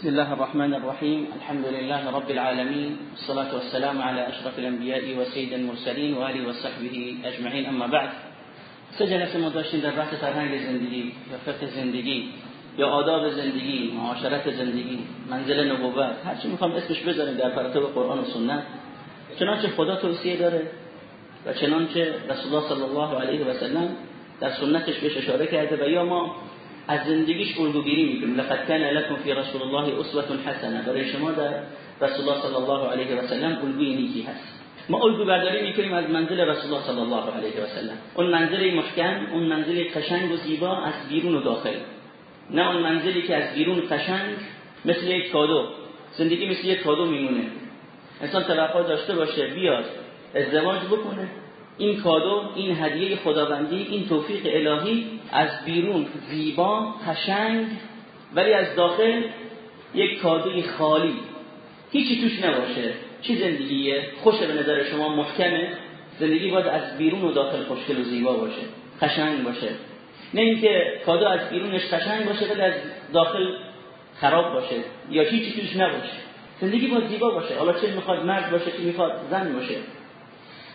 بسم الله الرحمن الرحيم الحمد لله رب العالمين والصلاة والسلام على أشرف الأنبياء وسيد المرسلين وآله وصحبه أجمعين أما بعد سجلت ما داشتیم در بحث فرهنگ زندگی و فقه زندگی یا آداب زندگی معاشرت زندگی منزل نبوت هرچی می‌خوام اسمش بذاریم در پراتب قرآن و سنت چنانچه خدا توصیه داره و چنانچه رسول الله صلی الله علیه و سلم در سنتش بهش اشاره کرده و یا ما از زندگیش الگوگیری می‌کنیم لقد کان لكم فی رسول الله اسوه حسنه برای شما در رسول الله صلی الله علیه و سلم الگوی نیکی هست. ما الگو برداری می‌کنیم از منزل رسول الله صلی الله علیه و سلم اون منزل محکم اون منزل قشنگ و زیبا از بیرون و داخل. نه اون منزلی که از بیرون قشنگ مثل یک کادو. زندگی مثل یک کادو میمونه. انسان توقع داشته باشه بیاد ازدواج بکنه. این کادو این هدیه خداوندی این توفیق الهی از بیرون زیبا قشنگ ولی از داخل یک کادوی خالی. هیچی توش نباشه. چی زندگیه؟ خوشه به نظر شما محکمه؟ زندگی باید از بیرون و داخل خوشگل و زیبا باشه. قشنگ باشه. نه اینکه کادو از بیرونش قشنگ باشه ولی از داخل خراب باشه. یا هیچی توش نباشه. زندگی باید زیبا باشه. حالا چه می‌خواد مرد باشه چه می‌خواد زن باشه.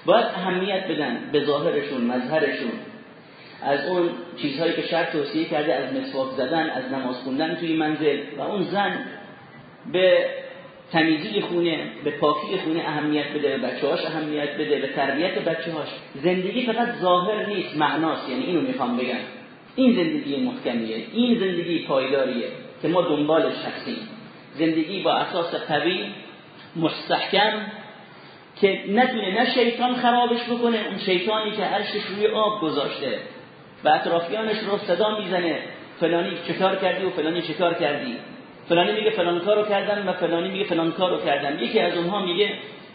باید اهمیت بدن به ظاهرشون مظهرشون. از اون چیزهایی که شرط توصیه کرده از مسواک زدن از نماز خوندن توی منزل. و اون زن به تمیزی خونه به پاکی خونه اهمیت بده به بچه‌هاش اهمیت بده به تربیت بچه‌هاش. زندگی فقط ظاهر نیست معناست. یعنی اینو می‌خوام بگم. این زندگی محکمیه. این زندگی پایداریه که ما دنبالش هستیم. زندگی با اساس قوی مستحکم که نتونه نه شیطان خرابش بکنه اون شیطانی که عرشش روی آب گذاشته و اطرافیانش رو صدا می‌زنه فلانی چکار کردی و فلانی چکار کردی. فلانی میگه فلان کارو کردم و فلانی میگه فلان کارو کردم. یکی از اونها میگه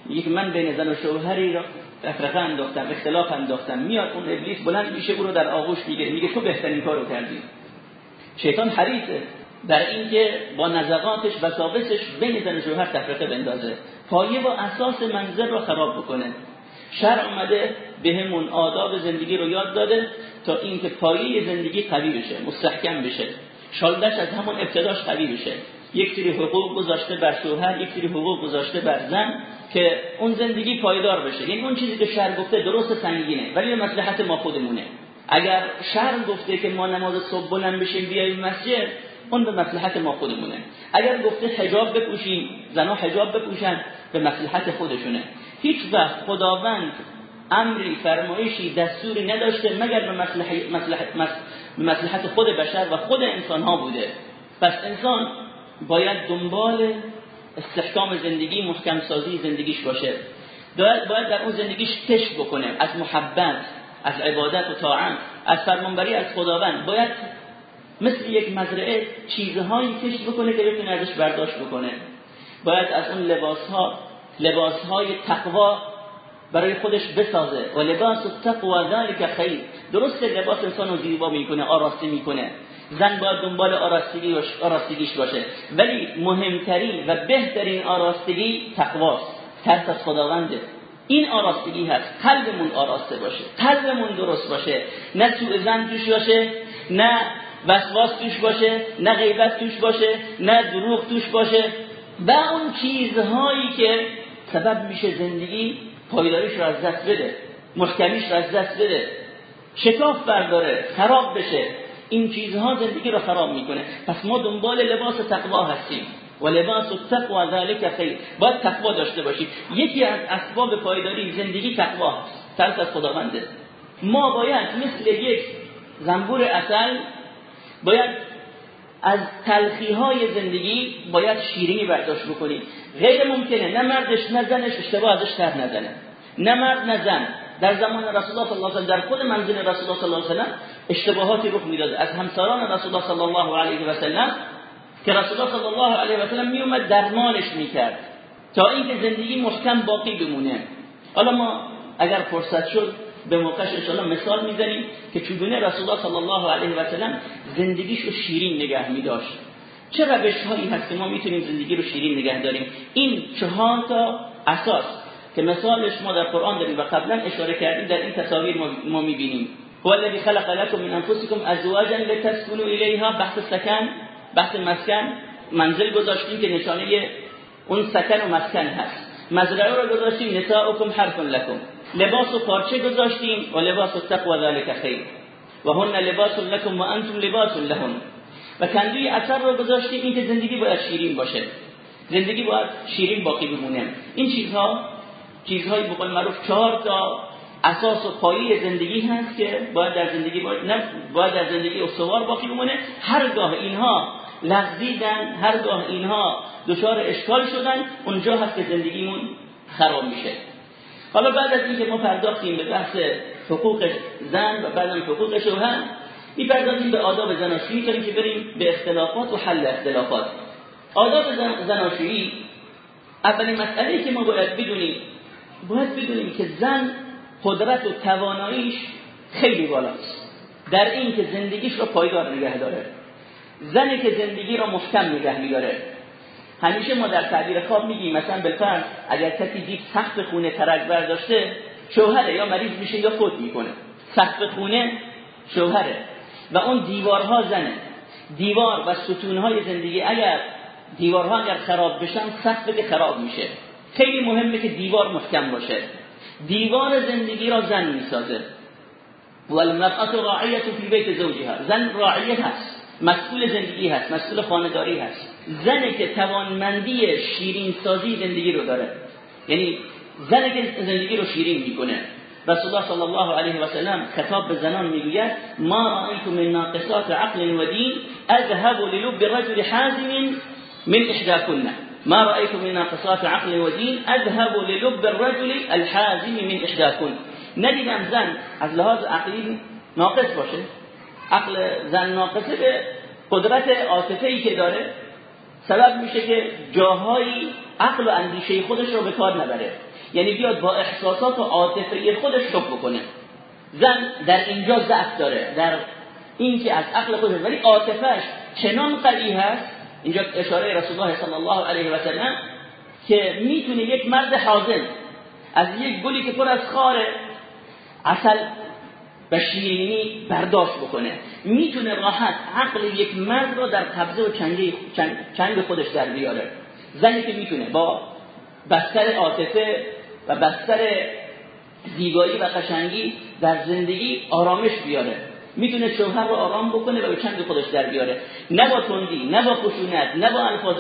میگه من بین زن و شوهری را تفرقه انداختم اختلاف انداختم. میاد اون ابلیس بلند میشه او رو در آغوش می‌گیره. میگه تو بهترین کارو کردی. شیطان حریصه در اینکه با نزغاتش و ثابتش بین زن و شوهر تفرقه بندازه. پایه با اساس منظر رو خراب بکنه. شرع اومده بهمون آداب زندگی رو یاد داده تا اینکه پایه زندگی قوی بشه مستحکم بشه. شالدش از همون ابتداش قوی بشه. یک سری حقوق گذاشته بر شوهر یک سری حقوق گذاشته بر زن که اون زندگی پایدار بشه. یعنی اون چیزی که شرع گفته درست سنگینه ولی به مصلحت ما خودمونه. اگر شرع گفته که ما نماز صبح بلند بشیم بیایم مسجد اون به مصلحت ما خودمونه. اگر گفته حجاب بپوشیم زنها حجاب بپوشن به مصلحت خودشونه. هیچ وقت خداوند امری فرمایشی دستوری نداشته مگر به مصلحت, مصلحت, خود بشر و خود انسان ها بوده. پس انسان باید دنبال استحکام زندگی محکم سازی زندگیش باشه. باید, باید در اون زندگیش کشف بکنه. از محبت از عبادت و طاعت از فرمانبری از خداوند. باید مثل یک مزرعه چیزهایی کشف بکنه که بتونه ازش برداشت بکنه. باید از اون لباس ها لباس های تقوا برای خودش بسازه. و لباس التقوا ذلك خیر. درست لباس انسان رو زیبا می‌کنه آراسته می‌کنه. زن باید دنبال آراستگی آراستگیش باشه. ولی مهمترین و بهترین آراستگی تقواست. ترس از خداونده. این آراستگی هست. قلبمون آراسته باشه. قلبمون درست باشه. نه سوء زن توش باشه نه وسواس توش باشه نه غیبت توش باشه نه دروغ توش باشه و اون چیزهایی که سبب میشه زندگی پایداریش رو از دست بده محکمیش رو از دست بده شکاف برداره خراب بشه این چیزها زندگی رو خراب می‌کنه. پس ما دنبال لباس تقوا هستیم و لباس التقوا ذلك خیر. باید تقوا داشته باشید یکی از اسباب پایداری زندگی تقوا ترس از خداونده. ما باید مثل یک زنبور اصل باید از تلخی های زندگی باید شیرینی برداشت بکنیم. غیر ممکنه. نه مردش نه زنش اشتباه ازش تر نزنه. نه مرد نه زن. در زمان رسول الله صلی الله علیه و در خود منزل رسول الله صلی الله علیه و اشتباهاتی رخ می‌داد. از همسران رسول الله صلی الله علیه و سلم که رسول الله صلی الله علیه و سلم می اومد درمانش می‌کرد تا اینکه زندگی محکم باقی بمونه. حالا ما اگر فرصت شد به موقعش انشاءالله مثال می‌زنیم که چگونه رسول الله صلی الله علیه و سلم زندگیش رو شیرین نگه میداشت. چه روش هایی هست که ما می‌تونیم زندگی رو شیرین نگه داریم؟ این چهار تا اساس که مثالش ما در قرآن داریم و قبلا اشاره کردیم در این تصاویر ما می‌بینیم. هو الذي خلق لكم من انفسكم ازواجا لتسكنوا اليها بحث سکن بحث مسکن. منزل گذاشتیم که نشانه اون سکن و مسکن هست. مزرعه رو گذاشتیم نساؤکم حرف لکم. لباس و پارچه گذاشتیم و لباس و تقوى ذلك خیر. و هن لباس لکم و انتم لباس لهم. و کندوی اثر رو گذاشتیم این که زندگی باید شیرین باشه. زندگی باید شیرین باقی بمونه. این چیزها چیزهایی به قول معروف چهار تا اساس و پایه زندگی هست که باید در زندگی باید, نه باید در زندگی استوار باقی بمونه. هرگاه اینها لغزیدن هرگاه اینها دچار اشکال شدن اونجا هست که زندگیمون خراب میشه. حالا بعد از اینکه ما پرداختیم به بحث حقوق زن و بعدم حقوق شوهر می‌پردازیم به آداب زناشویی که بریم به اختلافات و حل اختلافات. آداب زناشویی اولین مسئله که ما باید بدونیم باید بدونیم که زن قدرت و تواناییش خیلی بالاست. در این که زندگیش رو پایدار نگه داره. زنی که زندگی رو محکم نگه میداره. همیشه ما در تعبیر خواب میگیم مثلا بالفرض اگر کسی دید سقف خونه ترک برداشته شوهره یا مریض میشه یا فوت می‌کنه. سقف خونه شوهره. و اون دیوارها زنه. دیوار و ستونهای زندگی اگر دیوارها اگر خراب بشن سقف که خراب میشه. خیلی مهمه که دیوار محکم باشه. دیوار زندگی را زن می‌سازه. والمرأة راعیت فی بیت زوجها. زن راعیه هست. مسئول زندگی هست مسئول خانداری هست. زنی که توانمندی شیرین سازی زندگی رو داره. یعنی زنی که زندگی رو شیرین می‌کنه. رسول الله صلی الله علیه و سلم خطاب به زنان می‌گوید ما رأیت من ناقصات عقل و دین اذهب للب رجل حازم من احداكن ما رأيت من ناقصات عقل و دین اذهب للب الرجل الحازم من احداكن ندیدم زن از لحاظ عقلی ناقص باشه. عقل زن ناقصه به قدرت عاطفه ای که داره. سبب میشه که جاهایی عقل و اندیشه خودش رو به کار نبره. یعنی بیاد با احساسات و عاطفه خودش رو بکنه. زن در اینجا ضعف داره در اینکه از عقل خودش ولی عاطفهش چنان قوی هست. اینجا اشاره رسول الله صلی الله علیه و سلم که می‌تونه یک مرد حاضر از یک گلی که پر از خاره اصل و شیرینی برداشت بکنه. می‌تونه راحت عقل یک مرد رو در قبضه و چنگ, چنگ خودش در بیاره. زنی که می‌تونه با بستر عاطفه و بستر زیبایی و قشنگی در زندگی آرامش بیاره. می‌تونه شوهر رو آرام بکنه و به چنگ خودش در بیاره. نه با تندی نه با خشونت نه با الفاظ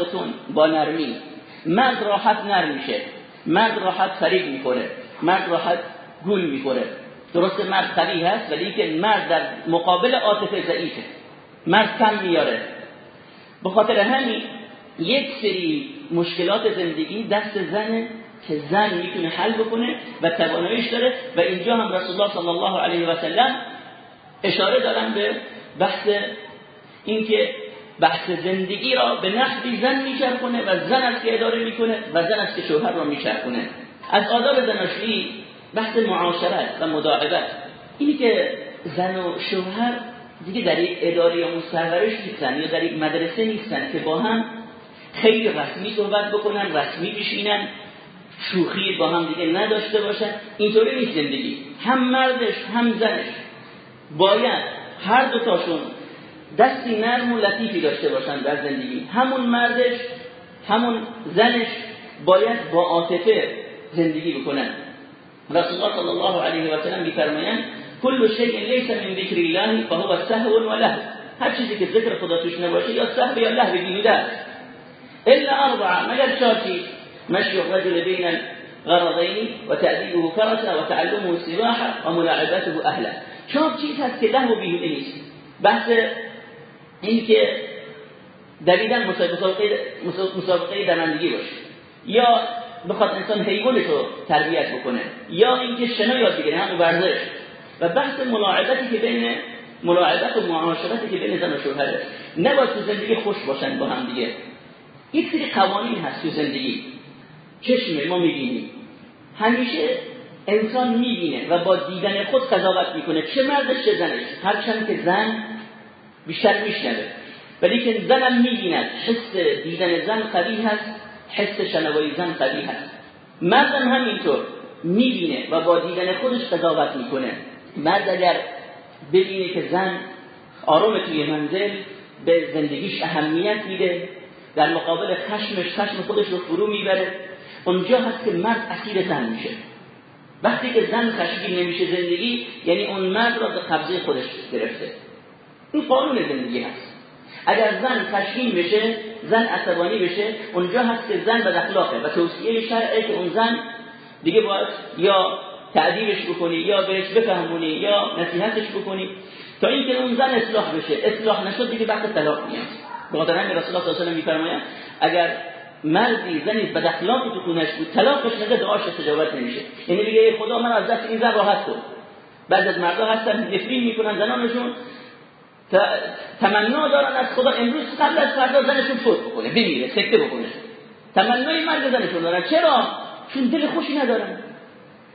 با نرمی. مرد راحت نرم میشه. مرد راحت فریب می‌کنه مرد راحت گول می‌کنه درست مرد قوی هست ولی که مرد در مقابل عاطفه ضعیفه. مرد کم میاره. به خاطر همین یک سری مشکلات زندگی دست زنه که زن می‌تونه حل بکنه و تواناییش داره و اینجا هم رسول الله صلی الله علیه و سلم اشاره دارن به بحث اینکه بحث زندگی را به نحوی زن میچرخونه و زن است که اداره می‌کنه و زن است که شوهر را میچرخونه. از آداب زناشویی بحث معاشرت و مداعبت اینی که زن و شوهر دیگه در یک اداره یا مستحورش نیستن یا در یک مدرسه نیستن که با هم خیلی رسمی صحبت بکنن رسمی بشینن شوخی با هم دیگه نداشته باشن. اینطوری نیست زندگی. هم مردش هم زنش. باید هر دوتاشون دستی نرم و لطیفی داشته باشن در زندگی. همون مردش همون زنش باید با عاطفه زندگی بکنن. رسول الله صلی الله علیه و سلم میفرمایند کل شیء لیس من ذکر الله فهو سهو و له هر چیزی که ذکر خدا توش نباشه یا سهو یا له بیهوده الا اربعه مگر چهار چیز مشي الرجل بين غرضين وتأديبه فرسا وتعلمه السباحة وملاعبته أهله چهار چیز هست که له و بیهوده نیست بحث این که دویدن مسابقه مسابقه باشه یا بخواد انسان حیوانش رو تربیت بکنه. یا اینکه شنا یاد بگیره همون ورزش. و بحث ملاعبتی که بین ملاعبت و معاشرتی که بین زن و شوهره. نباید تو زندگی خوش باشن با هم دیگه. یک سری قوانین هست تو زندگی. چشم ما می‌بینیم. همیشه انسان می‌بینه و با دیدن خود قضاوت می‌کنه. چه مردش چه زنش. هرچند که زن بیشتر میشنوه. ولی که زنم می‌بیند. حس دیدن زن قوی هست. حس شنوایی زن قوی هست. مردم همینطور می‌بینه و با دیدن خودش قضاوت می‌کنه. مرد اگر ببینه که زن آرام توی منزل به زندگیش اهمیت میده در مقابل خشمش خشم خودش رو فرو می‌بره. اونجا هست که مرد اسیر زن میشه. وقتی که زن خشمگین نمیشه زندگی یعنی اون مرد را به قبضه خودش گرفته. این قانون زندگی هست. اگر زن خشمگین بشه زن عصبانی بشه اونجا هست که زن بد اخلاقه و توصیه شرعه که اون زن دیگه باید یا تعدیبش بکنی یا بهش بفهمونی یا نصیحتش بکنی. تا اینکه اون زن اصلاح بشه. اصلاح نشد دیگه وقت طلاق میاد. بخاطر همین رسول الله صلی الله علیه و اگر مردی زنی بد اخلاقی تو خونش بود طلاقش نده دعاش استجابت نمیشه. یعنی میگه خدا من از دست این زن راحت کن بعد از مردا هستن نفرین می‌کنن زنانشون. تمنا دارن از خدا. امروز قبل از فردا زنشون فوت بکنه بمیره سکته بکنه. تمنای مرگ زنشون دارن. چرا؟ چون دل خوشی ندارن.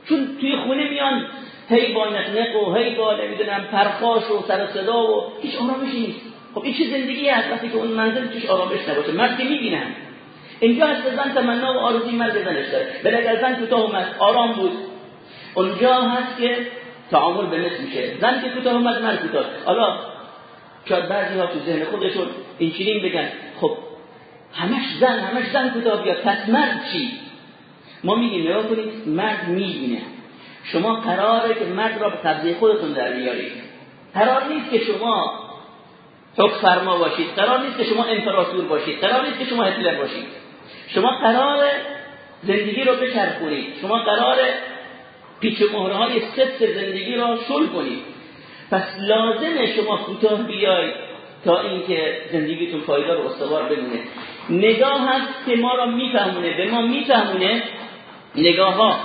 چون توی خونه میان هی با نقنق و هی با نمی‌دونم پرخاش و سر صدا و هیچ آرامشی نیست. خب این چه زندگی هست وقتی که اون منزل توش آرامش نباشه. مرد که می‌بینن. اینجا هست زن تمنا و آرزوی مرد زنش داره. ولی اگر زن کوتاه اومد آرام بود. اونجا هست که تعامل به میشه. زن که کوتاه اومد مرد کوتاه. حالا شاید بعضی ها تو ذهن خودشون این چنین بگن خب همش زن همش زن کوتاه بیاد پس مرد چی؟ ما میگیم نگاه کنید مرد می‌بینه. شما قراره که مرد را به قبضه خودتون در بیارید. قرار نیست که شما حکم فرما باشید قرار نیست که شما امپراتور باشید قرار نیست که شما هتلر باشید. شما قرار زندگی رو بچرخونید. شما قرار پیچ مهره های سفت زندگی را شل کنید. پس لازمه شما کوتاه بیاید تا اینکه زندگیتون پایدار و استوار بمونه نگاه هست که ما را میفهمونه. به ما میفهمونه نگاه ها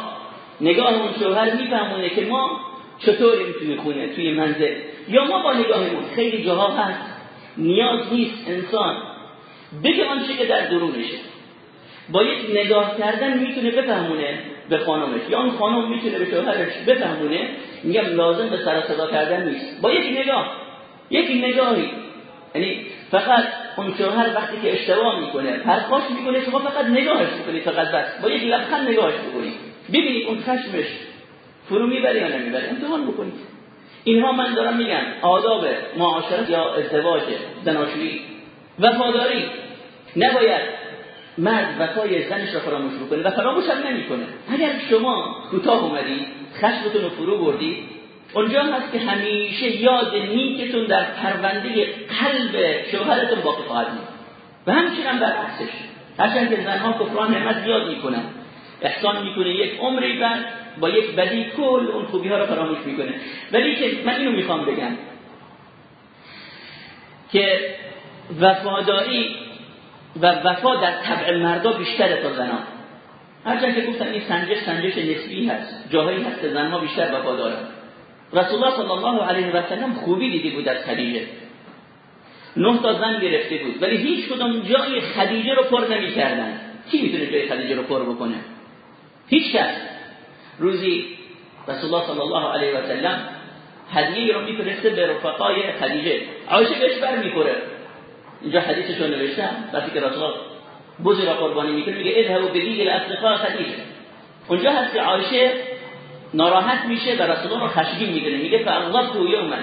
نگاه اون شوهر میفهمونه که ما چطوریم توی خونه توی منزل. یا ما با نگاهمون خیلی جاها هست. نیاز نیست انسان بگه آنچه که در درونشه. با یک نگاه کردن می‌تونه بفهمونه به خانمش یا اون خانم می‌تونه به شوهرش بفهمونه میگم لازم به سر صدا کردن نیست. با یک نگاه. یک نگاهی. یعنی فقط اون شوهر وقتی که اشتباه می‌کنه پرخاش می‌کنه شما فقط نگاهش می‌کنید فقط بس. با یک لبخند نگاهش بکنید ببینید اون خشمش فرو می‌بره یا نمی‌بره. امتحان بکنید. اینها من دارم میگم. آداب معاشرت یا ازدواج زناشویی وفاداری. نباید مرد وفای زنش را فراموش بکنه و فراموش هم نمی‌کنه. اگر شما کوتاه اومدید خشمتون رو فرو بردید اونجا هست که همیشه یاد نیکتون در پرونده قلب شوهرتون باقی خواهد بود. و همچنین هم برعکسش هرچند که زنها کفران نعمت یاد می‌کنن. احسان می‌کنه یک عمری بعد با یک بدی کل اون خوبی ها رو فراموش می‌کنه. ولی که من اینو می‌خوام بگم که وفاداری و وفا در طبع مردا بیشتره تا زنان هرچند که گفتم این سنجش سنجش نسبی هست. جاهایی هست که زنها بیشتر وفا دارن. رسول الله صلی الله علیه و سلم خوبی دیدی بود از خدیجه. نه تا زن گرفته بود. ولی هیچ کدوم جای خدیجه رو پر نمی‌کردن. کی می‌تونه جای خدیجه رو پر بکنه؟ هیچ کس. روزی رسول الله صلی الله علیه و سلم هدیه رو میفرسته به رفقای خدیجه. عایشه بهش بر می‌خوره اینجا حدیثش رو نوشتم وقتی که رسول بزی را قربانی می‌کنه میگه اذهبوا به الاصدقاء خدیجه اونجا هست که عایشه ناراحت میشه و رسول الله خشمگین می‌کنه. میگه فالله تو یوما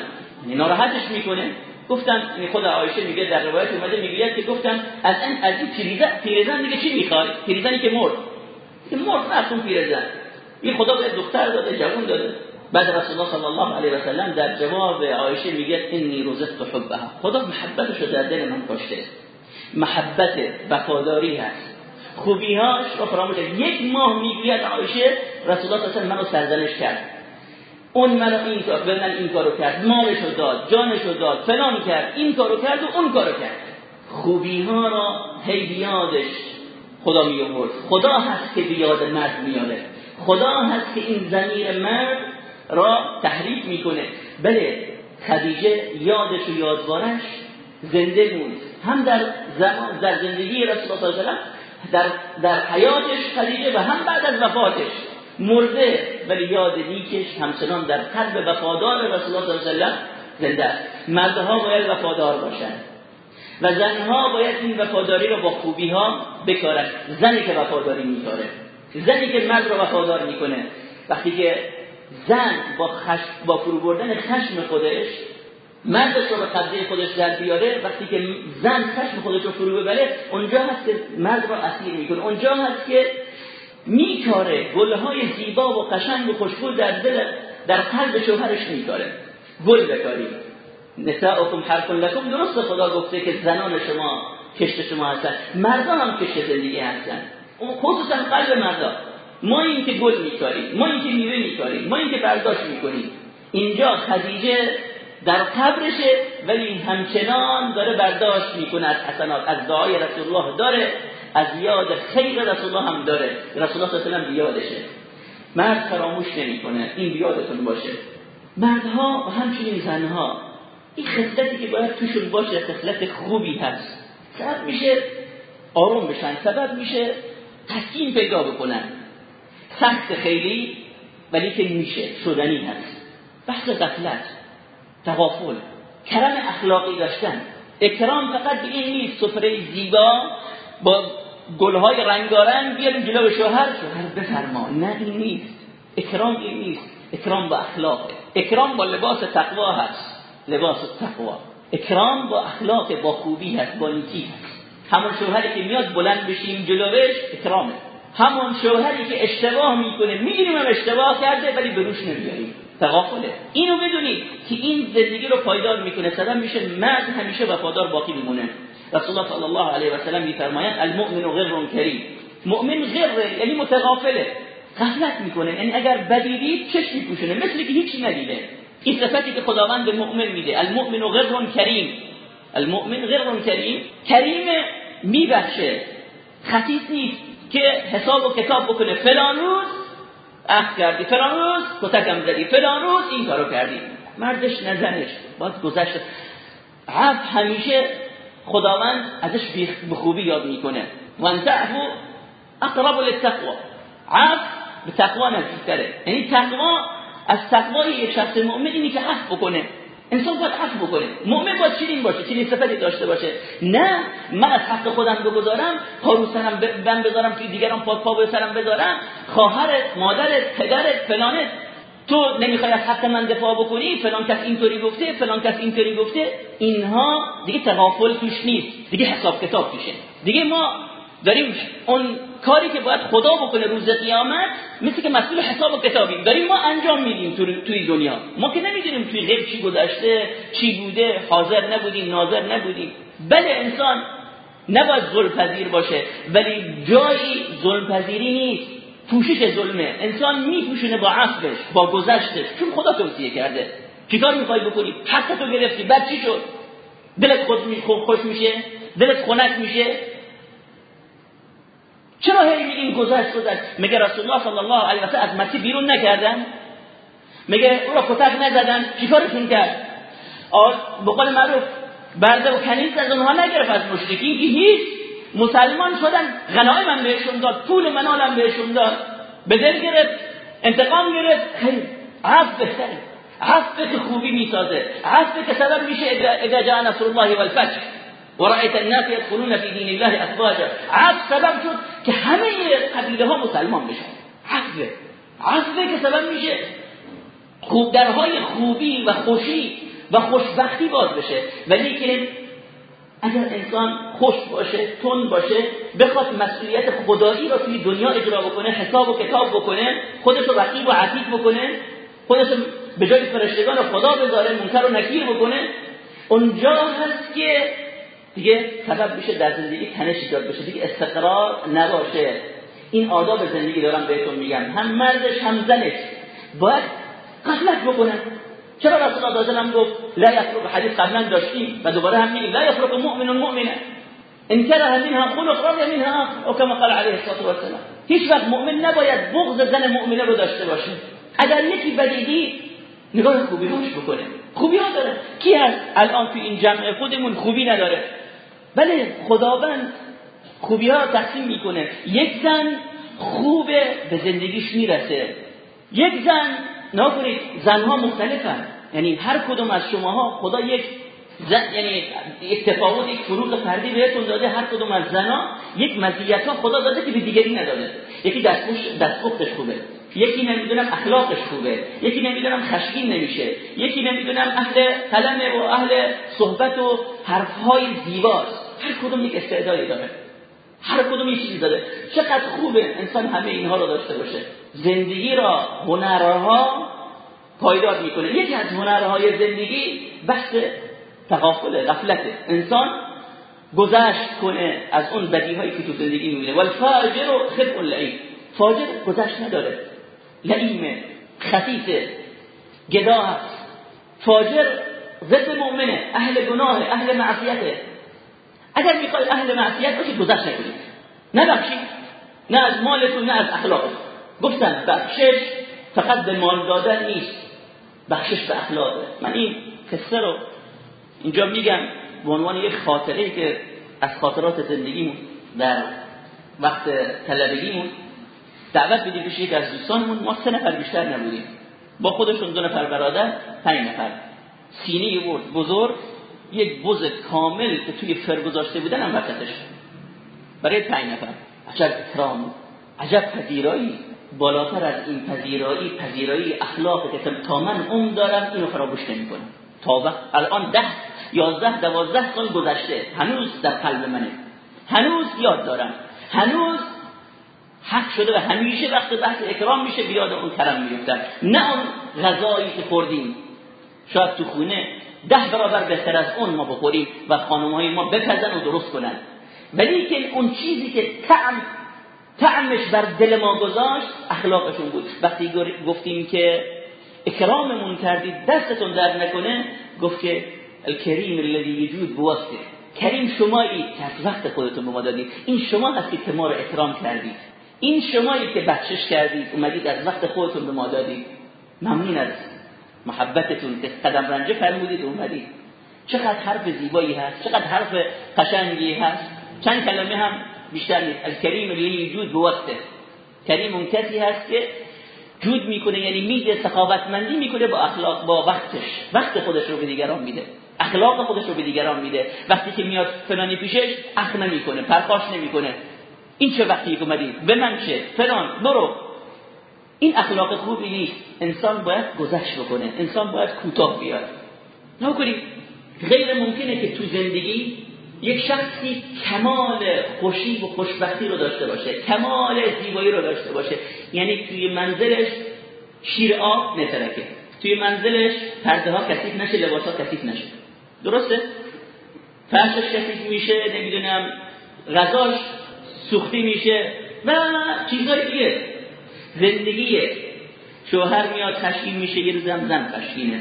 یعنی ناراحتش می‌کنه. گفتم این خود عایشه میگه در روایت اومده میگه که گفتم از این از این پیرزن پیرزن دیگه چی می‌خوای؟ پیرزنی که مرد. که مرد نفتون پیرزن این خدا به دختر داده جوان داده. بعد رسول الله صلی الله علیه و سلم در جواب عایشه میگه انی رزقت حبها خدا محبتش در دل من کاشته محبت وفاداری هست. خوبیهاش رو فراموش یک ماه می‌گوید عایشه رسول الله صلی منو سرزنش کرد. اون منو این کار به من این کارو کرد. مالش رو داد جانش رو داد فلان کرد این کارو کرد و اون کارو کرد. خوبی ها را هی بیادش خدا می خدا هست که بیاد مرد میاره خدا هست که این زمیر مرد را تحریف می‌کنه. بله خدیجه یادش و یادوارش زنده بود. هم در زمان در زندگی رسول الله صلی در در حیاتش خدیجه و هم بعد از وفاتش مرده. ولی یاد نیکش همچنان در قلب وفادار رسول الله صلی الله زنده است. مردها باید وفادار باشند و زنها باید این وفاداری را با خوبی ها بکارن. زنی که وفاداری میکاره. زنی که مرد را وفادار می‌کنه. وقتی که زن با خشم با فرو بردن خشم خودش مردش رو به قبضه خودش در بیاره وقتی که زن چشم خودش رو فرو ببره اونجا هست که مرد رو اسیر می‌کنه. اونجا هست که میکاره گلهای زیبا و قشنگ و خوشبو در دل در قلب شوهرش میکاره گل بکاری. نساءکم حرف لکم. درست خدا گفته که زنان شما کشت شما هستن. مردان هم کشت زندگی هستن. خصوصا قلب مردان ما این که گل میکاریم ما این که میوه میکاریم ما این که برداشت می‌کنیم. اینجا خدیجه در قبرشه ولی همچنان داره برداشت می‌کنه از حسنات از دعای رسول الله داره از یاد خیر رسول الله هم داره. رسول الله صلی الله علیه یادشه. مرد فراموش نمی‌کنه این بیادتون باشه. مردها و همچنین زنها این خصلتی که باید توشون باشه خصلت خوبی هست. سبب میشه آروم بشن سبب میشه تسکین پیدا بکنن. سخت خیلی ولی که میشه شدنی هست. بحث غفلت تغافل کرم اخلاقی داشتن. اکرام فقط به این نیست سفره زیبا با گلهای رنگارنگ بیاریم جلو شوهر شوهر بفرما. نه این نیست. اکرام این نیست. اکرام با اخلاق. اکرام با لباس تقوا هست. لباس تقوا. اکرام با اخلاق با خوبی هست با نیکی هست. همون شوهری که میاد بلند بشیم جلوش اکرامه همون شوهری که اشتباه می‌کنه می‌دونیم هم اشتباه کرده ولی به روش نمیاریم تغافله. اینو بدونید که این زندگی رو پایدار می‌کنه. صدا میشه مرد همیشه وفادار باقی میمونه. رسول الله صلی الله علیه و سلم میفرماید المؤمن غر کریم. مؤمن غر یعنی متغافله. غفلت می‌کنه. یعنی اگر بدی دید چشم میپوشونه مثل که هیچی ندیده. این صفتی که خداوند به مؤمن میده. المؤمن غر کریم. المؤمن غر کریم؟ کریم میبخشه. خطیط نیست. که حساب و کتاب بکنه. فلان روز اخ کردی فلان روز کتکم زدی فلان روز این کارو کردی. مردش نزنش. باید گذشت. عفو همیشه خداوند ازش به خوبی یاد می‌کنه. وان تعفو اقرب للتقوا عفو به تقوا نزدیکتره. یعنی تقوا از تقوای یک شخص مؤمن اینی که عفو بکنه. انسان باید عفو بکنه. مؤمن باید چنین باشه؟ چنین صفتی داشته باشه. نه من از حق خودم بگذارم پا رو سرم بند بذارم که دیگران پا پا به سرم بذارم. خواهرت مادرت پدرت فلانت. تو نمی‌خوای از حق من دفاع بکنی؟ فلان کس اینطوری گفته فلان کس اینطوری گفته. اینها دیگه تغافل توش نیست. دیگه حساب کتاب توشه. دیگه ما داریم اون کاری که باید خدا بکنه روز قیامت مثل که مسئول حساب و کتابیم. داریم ما انجام میدیم تو توی دنیا. ما که نمی‌دونیم توی غیب چی گذشته چی بوده حاضر نبودیم ناظر نبودیم. بله انسان نباید ظلم پذیر باشه ولی جایی ظلم پذیری نیست. پوشش ظلمه. انسان میپوشونه با عفوش با گذشتش. چون خدا توصیه کرده. چیکار می‌خوای بکنی؟ حق تو گرفتی. بعد چی شد؟ دلت خود خوش میشه؟ دلت خنک میشه؟ چرا هی میگیم گذشت گذشت مگه رسول الله صلی الله علیه و سلم از مسیح بیرون نکردن. مگه او را کتک نزدن. چیکارشون کرد؟ به قول معروف برده و کنیز از اونها نگرفت از مشرکی که هیچ مسلمان شدن. غنایم بهشون داد پول منالم بهشون داد. به دل گرفت انتقام گرفت. عفو بهتره. عفو که خوبی می‌سازه. عفو که سبب میشه اذا جاء نصر الله والفتح. ورأيت الناس يدخلون في دين الله افواجا عفو سبب شد که همه قبیله ها مسلمان بشن. عفو عفو که سبب میشه. خوب درهای خوبی و خوشی و خوشبختی باز بشه. ولی که اگر انسان خوش باشه تون باشه بخواد مسئولیت خدایی را توی دنیا اجرا بکنه حساب و کتاب بکنه خودش رو رقیب و عتیق بکنه خودش به جای فرشتگان خدا بذاره منکر و نکیر بکنه اونجا هست که دیگه سبب میشه در زندگی تنش ایجاد بشه. دیگه استقرار نباشه. این آداب زندگی دارم بهتون میگم. هم مردش هم زنش. باید قفلت بکنن. چرا رسول الله صلی الله گفت لا یفرق حدیث قبلا داشتیم. و دوباره هم میگیم لا یفرق مؤمن مؤمنه. ان كره منها خلق رضی منها او كما قال عليه الصلاه والسلام. هیچ وقت مؤمن نباید بغض زن مؤمنه رو داشته باشه. اگر یکی بدیدی نگاه خوبی روش بکنه؟ خوبی ها داره. کی هست؟ الان تو این جمع خودمون خوبی نداره. بله خداوند خوبی ها تقسیم می‌کنه. یک زن خوبه به زندگیش می‌رسه. یک زن نکنید زنها مختلفن. یعنی هر کدوم از شماها خدا یک زن یعنی یک تفاوت یک فروغ فردی بهتون داده. هر کدوم از زنها یک مزیت ها خدا داده که به دیگری نداده. یکی دستپختش خوبه. یکی نمی‌دونم اخلاقش خوبه یکی نمی‌دونم خشمگین نمیشه یکی نمی‌دونم اهل کلمه و اهل صحبت و حرفهای زیباست. هر کدوم یک استعدادی داره. هر کدوم یک چیزی داره. چقدر خوبه انسان همه اینها رو داشته باشه. زندگی را هنرها پایدار می‌کنه. یکی از هنرهای زندگی بحث تغافل غفلت. انسان گذشت کنه از اون بدیهایی که تو زندگی می‌بینه. والفاجر خب لعیم فاجر گذشت نداره. لعیمه خفیفه گدا هست فاجر ضد مؤمنه اهل گناه اهل معصیته اگر می‌خوای اهل معصیت باشی گذشت نکنید نبخشید نه از مالتون نه از اخلاقتون گفتن بخشش فقط به مال دادن نیست. بخشش به اخلاقه من این قصه رو اینجا میگم به عنوان یک خاطره که از خاطرات زندگیمون در وقت طلبگیمون. دعوت بدیم پیش یک از دوستانمون ما سه نفر بیشتر نبودیم. با خودشون دو نفر برادر پنج نفر. سینه برد بزرگ یک بز کامل که توی فر گذاشته بودن هم وقتش برای پنج نفر. عجب اکرام عجب پذیرایی. بالاتر از این پذیرایی پذیرایی اخلاق که تا من عمر دارم اینو فراموش نمی‌کنم. تا وقت الان ده یازده دوازده سال گذشته. هنوز در قلب منه. هنوز یاد دارم. هنوز حق شده و همیشه وقت بحث اکرام میشه بیاد اون کرم میفتن نه اون غذایی که خوردیم. شاید تو خونه ده برابر بهتر از اون ما بخوریم و خانم های ما بپزن و درست کنن. ولی که اون چیزی که تعم تعمش بر دل ما گذاشت اخلاقشون بود. وقتی گفتیم که اکراممون کردید دستتون در نکنه گفت که الکریم الذی یجود بواسطه. کریم شمایی که از وقت خودتون به ما دادید. این شما هستید که ما رو اکرام کردید این شمایی که بخشش کردید اومدید از وقت خودتون به ما دادید. ممنون از محبتتون که قدم رنجه فرمودید اومدید. چقدر حرف زیبایی هست چقدر حرف قشنگی هست. چند کلمه هم بیشتر نیست. الکریم الذی یجود بواسطه کریم اون کسی هست که جود می‌کنه یعنی میده سخاوتمندی می‌کنه با اخلاق با وقتش وقت خودش رو به دیگران میده. اخلاق خودش رو به دیگران میده. وقتی که میاد فلانی پیشش اخ نمی‌کنه پرخاش نمی‌کنه. این چه وقتی که اومدی به من چه؟ فلان برو. این اخلاق خوبی نیست. انسان باید گذشت بکنه. انسان باید کوتاه بیاد. نکنید غیر ممکنه که تو زندگی یک شخصی کمال خوشی و خوشبختی رو داشته باشه. کمال زیبایی رو داشته باشه. یعنی توی منزلش شیر آب نترکه. توی منزلش پرده ها کثیف نشه لباس ها کثیف نشه. درسته؟ فرشش کثیف میشه نمی‌دونم غذاش سوختی میشه. و چیزهای دیگه. زندگیه. شوهر میاد تشکیل میشه یه روزم زن تشکیله.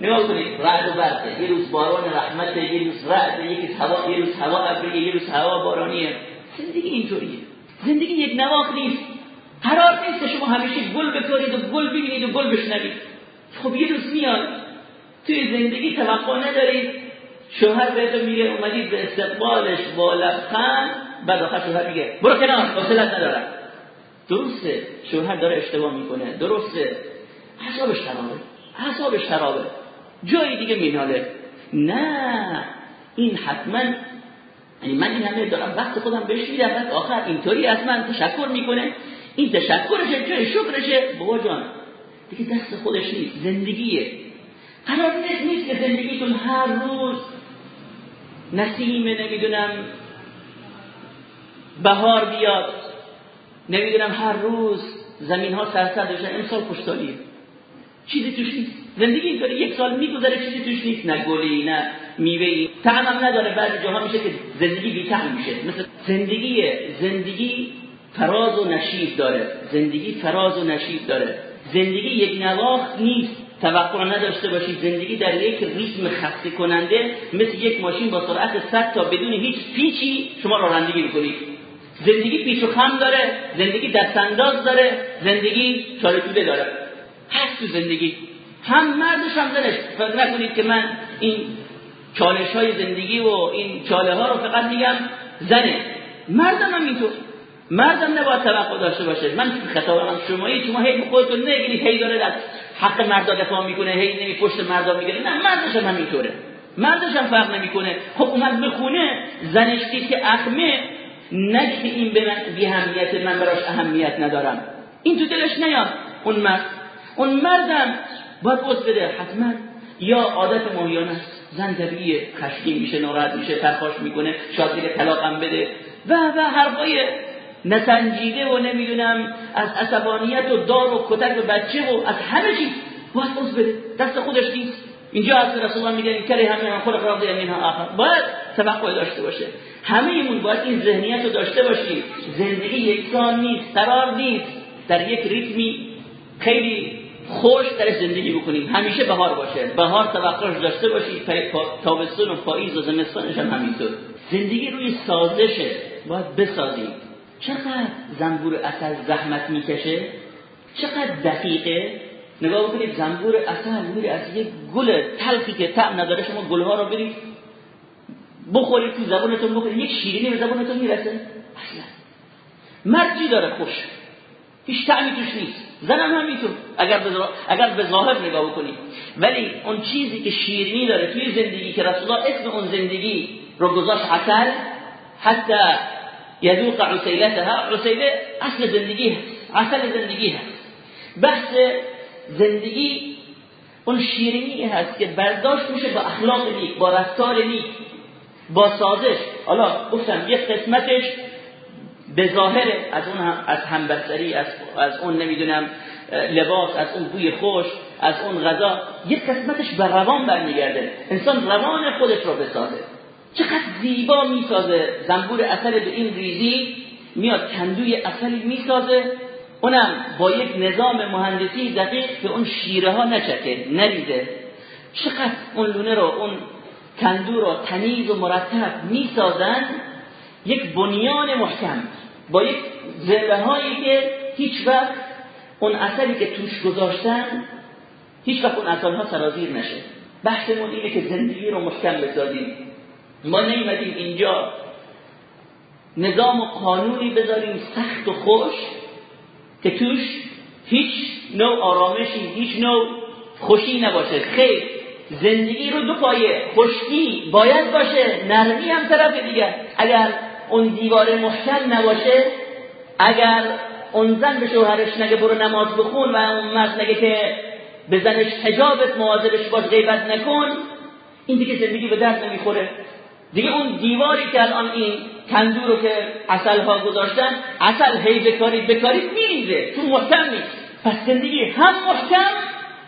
نگاه کنید رعد و برده. یه روز باران رحمت یه روز رعد. روز هوا یه روز هوا ابریه یه روز هوا بارانیه. زندگی اینطوریه. زندگی یک نواخ نیست. قرار نیست که شما همیشه گل بکارید و گل ببینید و گل بشنوید. خب یه روز میاد. توی زندگی توقع ندارید. شوهر بهتون میگه اومدید به استقبالش با لبخند. بعد آخر شوهر میگه برو کنار حوصلت ندارم. درسته شوهر داره اشتباه می‌کنه درسته. حسابش خرابه حسابش خرابه. جای دیگه میناله. نه این حتما یعنی من این همه دارم وقت خودم بهش میدم بعد آخر اینطوری از من تشکر می‌کنه. این تشکرشه جای شکرشه. بابا جان دیگه دست خودش نیست زندگیه. قرار نیست که زندگیتون هر روز نسیم نمی‌دونم بهار بیاد. نمی‌دونم هر روز زمین ها سرسد بشن. امسال خوشتالیه چیزی توش نیست. زندگی اینطوری یک سال میگذره چیزی توش نیست. نه گلی نه میوهی طعم نداره. بعضی جاها میشه که زندگی بی طعم میشه. مثل زندگی زندگی فراز و نشیب داره. زندگی فراز و نشیب داره. زندگی یک نواخت نیست. توقع نداشته باشید زندگی در یک ریتم خسته کننده مثل یک ماشین با سرعت 100 تا بدون هیچ پیچی شما رانندگی می‌کنید. زندگی پیچ و خم داره زندگی دستانداز داره زندگی چاله داره. هست تو زندگی هم مردش هم زنش. فکر نکنید که من این چالش های زندگی و این چاله ها رو فقط میگم زنه مردم هم اینطور. مردم نباید توقع داشته باشه. من خطاب من شمایی شما هی خودتون نگیرید هی داره از حق مردا دفاع می‌کنه هی نمی پشت مردا می‌گیره نه مردش هم اینطوره مردش هم فرق نمی‌کنه. خب اومد بخونه زنش دید که اخمه نگه این به من بی من براش اهمیت ندارم. این تو دلش نیاد. اون مرد اون مردم باید عضو بده. حتما. یا عادت ماهیانه است. زن طبیعیه. خشکی میشه ناراحت میشه پرخاش می‌کنه. شاید دیگه طلاقم بده. و و حرفای نسنجیده و نمی‌دونم از عصبانیت و دار و کتک و بچه و از همه چیز باید عضو بده. دست خودش نیست. اینجا از رسول الله میگه کلی همه خلق راضی ها آخر. باید توقع داشته باشه. همه ایمون باید این ذهنیت رو داشته باشیم. زندگی یکسان نیست قرار نیست. در یک ریتمی خیلی خوش در زندگی بکنیم. همیشه بهار باشه. بهار توقعش داشته باشید تابستون و پاییز و زمستانش هم همینطور. زندگی روی سازشه. باید بسازیم. چقدر زنبور اصل زحمت می‌کشه؟ چقدر دقیقه؟ نگاه بکنید زنبور اصل میره از یک گل تلخی که طعم نداره شما گلها رو برید بخورید تو زبانتون بخورید یک شیرینی به زبانتون می‌رسه. اصلا. مرجی داره خوش. هیچ تعمی توش نیست. زنم همینطور اگر به اگر به ظاهر نگاه بکنید. ولی اون چیزی که شیرینی داره توی زندگی که رسول الله اسم اون زندگی رو گذاشت حتی یذوق عسیلتها عسیله اصل زندگی عسل زندگی هست بحث زندگی اون شیرینی هست که برداشت میشه با اخلاق نیک با رفتار نیک با سازش. حالا گفتم یک قسمتش به ظاهر از اون هم از همبستری از, از اون نمی‌دونم لباس از اون بوی خوش از اون غذا یک قسمتش به روان برمیگرده. انسان روان خودش رو بسازه. چقدر زیبا می‌سازه. زنبور اصل به این ریزی میاد کندوی اصلی می‌سازه. اونم با یک نظام مهندسی دقیق که اون شیره ها نچکه نریزه. چقدر اون لونه رو اون کندو رو تمیز و مرتب می‌سازن. یک بنیان محکم با یک زله هایی که هیچ وقت اون اثری که توش گذاشتن هیچ وقت اون اثر ها سرازیر نشه. بحثمون اینه که زندگی رو محکم بسازیم. ما نیمدیم اینجا نظام و قانونی بذاریم سخت و خوش که توش هیچ نوع آرامشی هیچ نوع خوشی نباشه. خیر زندگی رو دو پایه خشکی باید باشه نرمی هم طرف دیگه اگر اون دیوار محکم نباشه اگر اون زن به شوهرش نگه برو نماز بخون و اون مرد نگه که به زنش حجابت مواظبش باش غیبت نکن این دیگه زندگی به درد نمی‌خوره. دیگه اون دیواری که الان این کندو رو که اصل ها گذاشتن اصل هی بکارید بکارید میریزه تو محکم نیست. پس زندگی هم محکم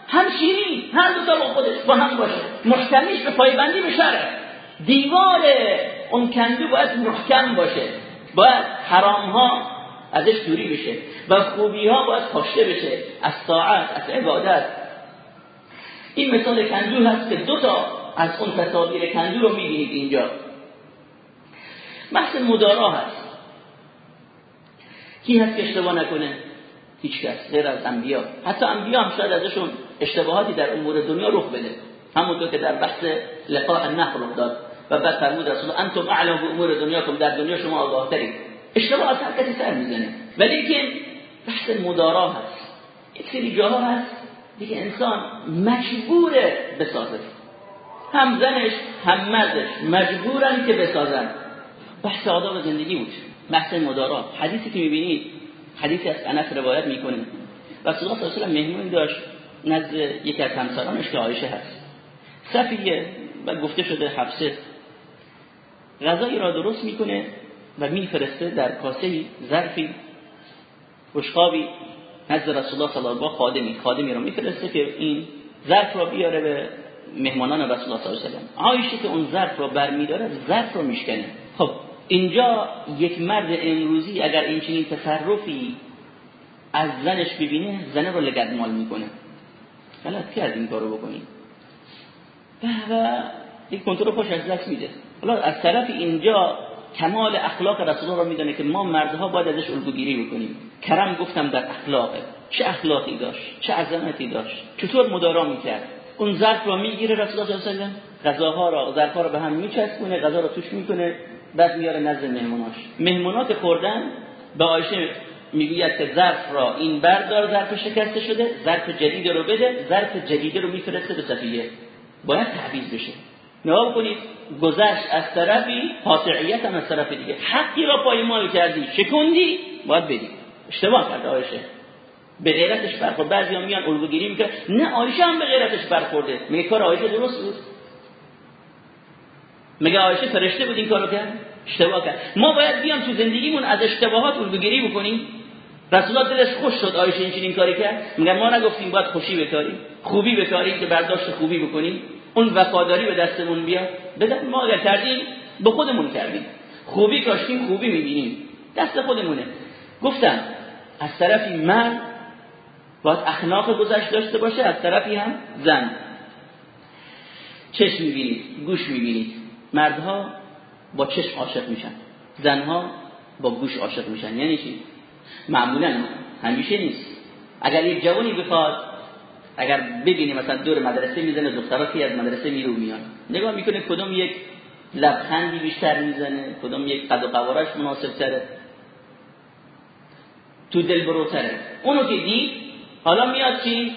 هم شیرین هر دو با خودش با هم باشه. محکمیش به پایبندی به شرع دیوار اون کندو باید محکم باشه. باید حرام ها ازش دوری بشه و خوبی ها باید کاشته بشه. از طاعت از عبادت. این مثال کندو هست که دو تا از اون تصاویر کندو رو می‌بینید اینجا. بحث مدارا هست. کی هست که اشتباه نکنه؟ هیچ کس غیر از انبیا. حتی انبیا هم شاید ازشون اشتباهاتی در امور دنیا رخ بده. همونطور که در بحث لقاء النحر رخ داد و بعد فرمود رسول انتم اعلم به امور دنیاکم در دنیا شما آگاه ترید اشتباه از هر سر می‌زنه. ولی که بحث مدارا هست. یک سری جاها هست دیگه انسان مجبوره بسازه هم زنش هم مردش مجبورن که بسازن. بحث آداب زندگی بود. بحث مدارا حدیثی که می‌بینید حدیثی از انس روایت می‌کنه. رسول الله صلی الله علیه و مهمون داشت. نزد یکی از همسرانش که عایشه هست. صفیه و گفته شده حفصه. غذایی را درست می‌کنه و میفرسته در کاسه ظرفی. بشقابی نزد رسول الله صلی الله علیه و خادمی. خادمی رو میفرسته که این ظرف را بیاره به مهمانان رسول الله صلی الله علیه و عایشه که اون ظرف رو برمیداره ظرف رو میشکنه. خب اینجا یک مرد امروزی اگر این چنین تصرفی از زنش ببینه زنه رو لگدمال می‌کنه. غلط کرد این کارو بکنی و یک کنترل خوش از دست میده. حالا از طرف اینجا کمال اخلاق رسول الله رو می‌دونه که ما مردها باید ازش الگوگیری بکنیم. کرم گفتم در اخلاقه. چه اخلاقی داشت؟ چه عظمتی داشت؟ چطور مدارا می‌کرد؟ اون ظرف رو می‌گیره رسول الله صلی الله علیه و غذاها رو ظرفا رو به هم میچسبونه غذا رو توش می‌کنه بعد میاره نزد مهموناش. مهمونات خوردن به عایشه می‌گوید که ظرف را این بردار ظرف شکسته شده ظرف جدید رو بده ظرف جدید رو میفرسته به صفیه. باید تعویض بشه. نگاه کنید گذشت از طرفی قاطعیت هم از طرف دیگه. حقی را پایمال کردی شکندی باید بدی. اشتباه کرد عایشه. به غیرتش برخورد. بعضی میان الگوگیری می‌کنن. نه آیشه هم به غیرتش برخورده. میگه کار آیشه درست بود. میگه آیشه فرشته بود این کارو کرد. اشتباه کرد. ما باید بیام تو زندگیمون از اشتباهات الگوگیری بکنیم. رسول الله دلش خوش شد آیشه این چنین کاری کرد. میگه ما نگفتیم باید خوشی بکاریم. خوبی بکاریم که برداشت خوبی بکنیم. اون وفاداری به دستمون بیاد. بدن ما اگر کردیم به خودمون کردیم. خوبی کاشتیم خوبی می‌بینیم. دست خودمونه. گفتم از طرفی من باید اخلاق گذشت داشته باشه از طرفی هم زن. چشم می‌بینید گوش می‌بینید. مردها با چشم عاشق میشن. زنها با گوش عاشق میشن. یعنی چی؟ معمولا همیشه نیست. اگر یک جوانی بخواد اگر ببینی مثلا دور مدرسه می‌زنه دخترها که از مدرسه میرو میان. نگاه می‌کنه کدوم یک لبخندی بیشتر می‌زنه کدوم یک قد و قوارش مناسب تره تو دل بروتره اونو که دید حالا میاد چی؟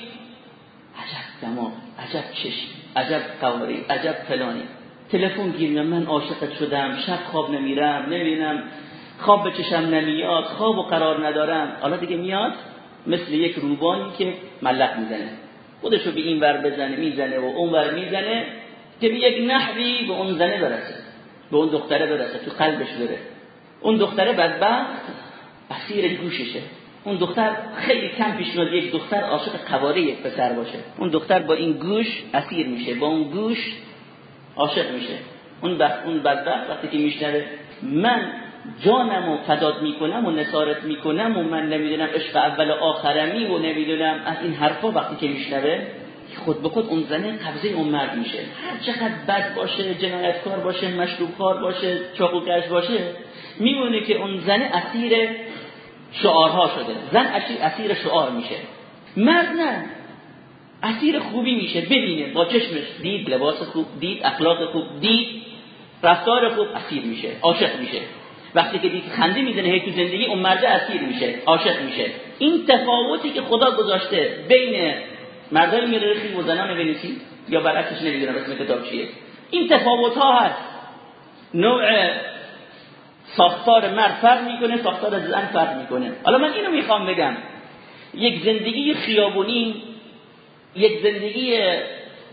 عجب دماغ عجب چشم عجب قواری عجب فلانی. تلفن گیر من عاشقت شدم شب خواب نمیرم نمیرم خواب به چشم نمیاد خواب و قرار ندارم. حالا دیگه میاد مثل یک روبانی که ملق می‌زنه. خودشو به این ور بزنه می‌زنه و اون ور می‌زنه که به یک نحوی به اون زنه برسه به اون دختره برسه تو قلبش بره. اون دختره بدبخت اسیر گوششه. اون دختر خیلی کم پیش میاد یک دختر عاشق قواره یک پسر باشه. اون دختر با این گوش اسیر میشه با اون گوش عاشق میشه. اون بخ... اون بدبخت وقتی که میشنوه من جانم و فداد می‌کنم و نصارت می‌کنم و من نمی‌دونم عشق اول آخرمی و نمی‌دونم از این حرفا وقتی که میشنوه خود به خود اون زنه قبضه اون مرد میشه. هر چقدر بد باشه جنایتکار باشه مشروبخوار باشه چاقوکش باشه میمونه که اون زنه اسیر شعارها شده. زن اسیر شعار میشه. مرد نه. اسیر خوبی میشه. ببینه. با چشمش دید لباس خوب دید اخلاق خوب دید. رفتار خوب اسیر میشه. عاشق میشه. وقتی که دید خنده می‌زنه هی تو زندگی اون مرد اسیر میشه. عاشق میشه. این تفاوتی که خدا گذاشته بین مردای می‌رسی و زنان بنویسی یا برعکسش نمی‌دونم اسم کتاب چیه. این تفاوت ها هست. نوع ساختار مرد فرق می‌کنه ساختار زن فرق می‌کنه. حالا من اینو می‌خوام بگم. یک زندگی خیابونی یک زندگی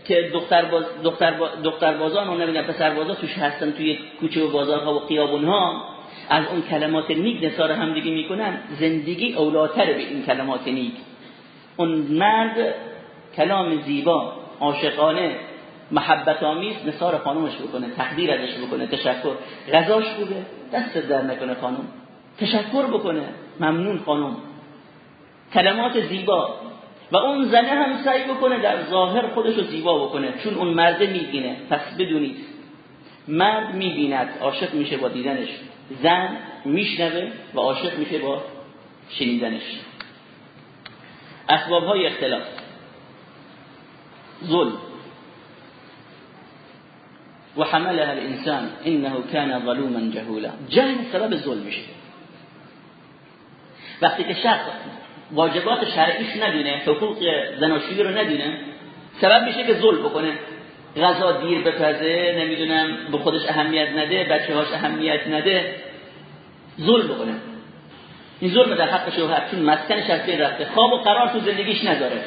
که دختر باز دختر, با دختر بازان و نمی‌دونم پسر بازا توش هستن توی کوچه و بازارها و خیابونها. از اون کلمات نیک نثار همدیگه می‌کنن. زندگی اولاتر به این کلمات نیک. اون مرد کلام زیبا عاشقانه محبت آمیز نثار خانومش بکنه تقدیر ازش بکنه تشکر. غذاش خوبه دست در نکنه خانم تشکر بکنه. ممنون خانم کلمات زیبا. و اون زنه هم سعی بکنه در ظاهر خودش رو زیبا بکنه چون اون مرده می‌بینه. پس بدونید مرد می‌بیند عاشق میشه با دیدنش. زن میشنوه و عاشق میشه با شنیدنش. اسباب های اختلاف. ظلم. و حملها الانسان انه كان ظلوما جهولا. جهل سبب ظلم میشه وقتی که شخص واجبات شرعیش ندونه حقوق زناشویی رو ندونه سبب میشه که ظلم بکنه. غذا دیر بپزه نمی‌دونم به خودش اهمیت نده بچه هاش اهمیت نده. ظلم بکنه. این ظلم در حق شوهر چون مسکنش از بین رفته. خواب و قرار تو زندگیش نداره.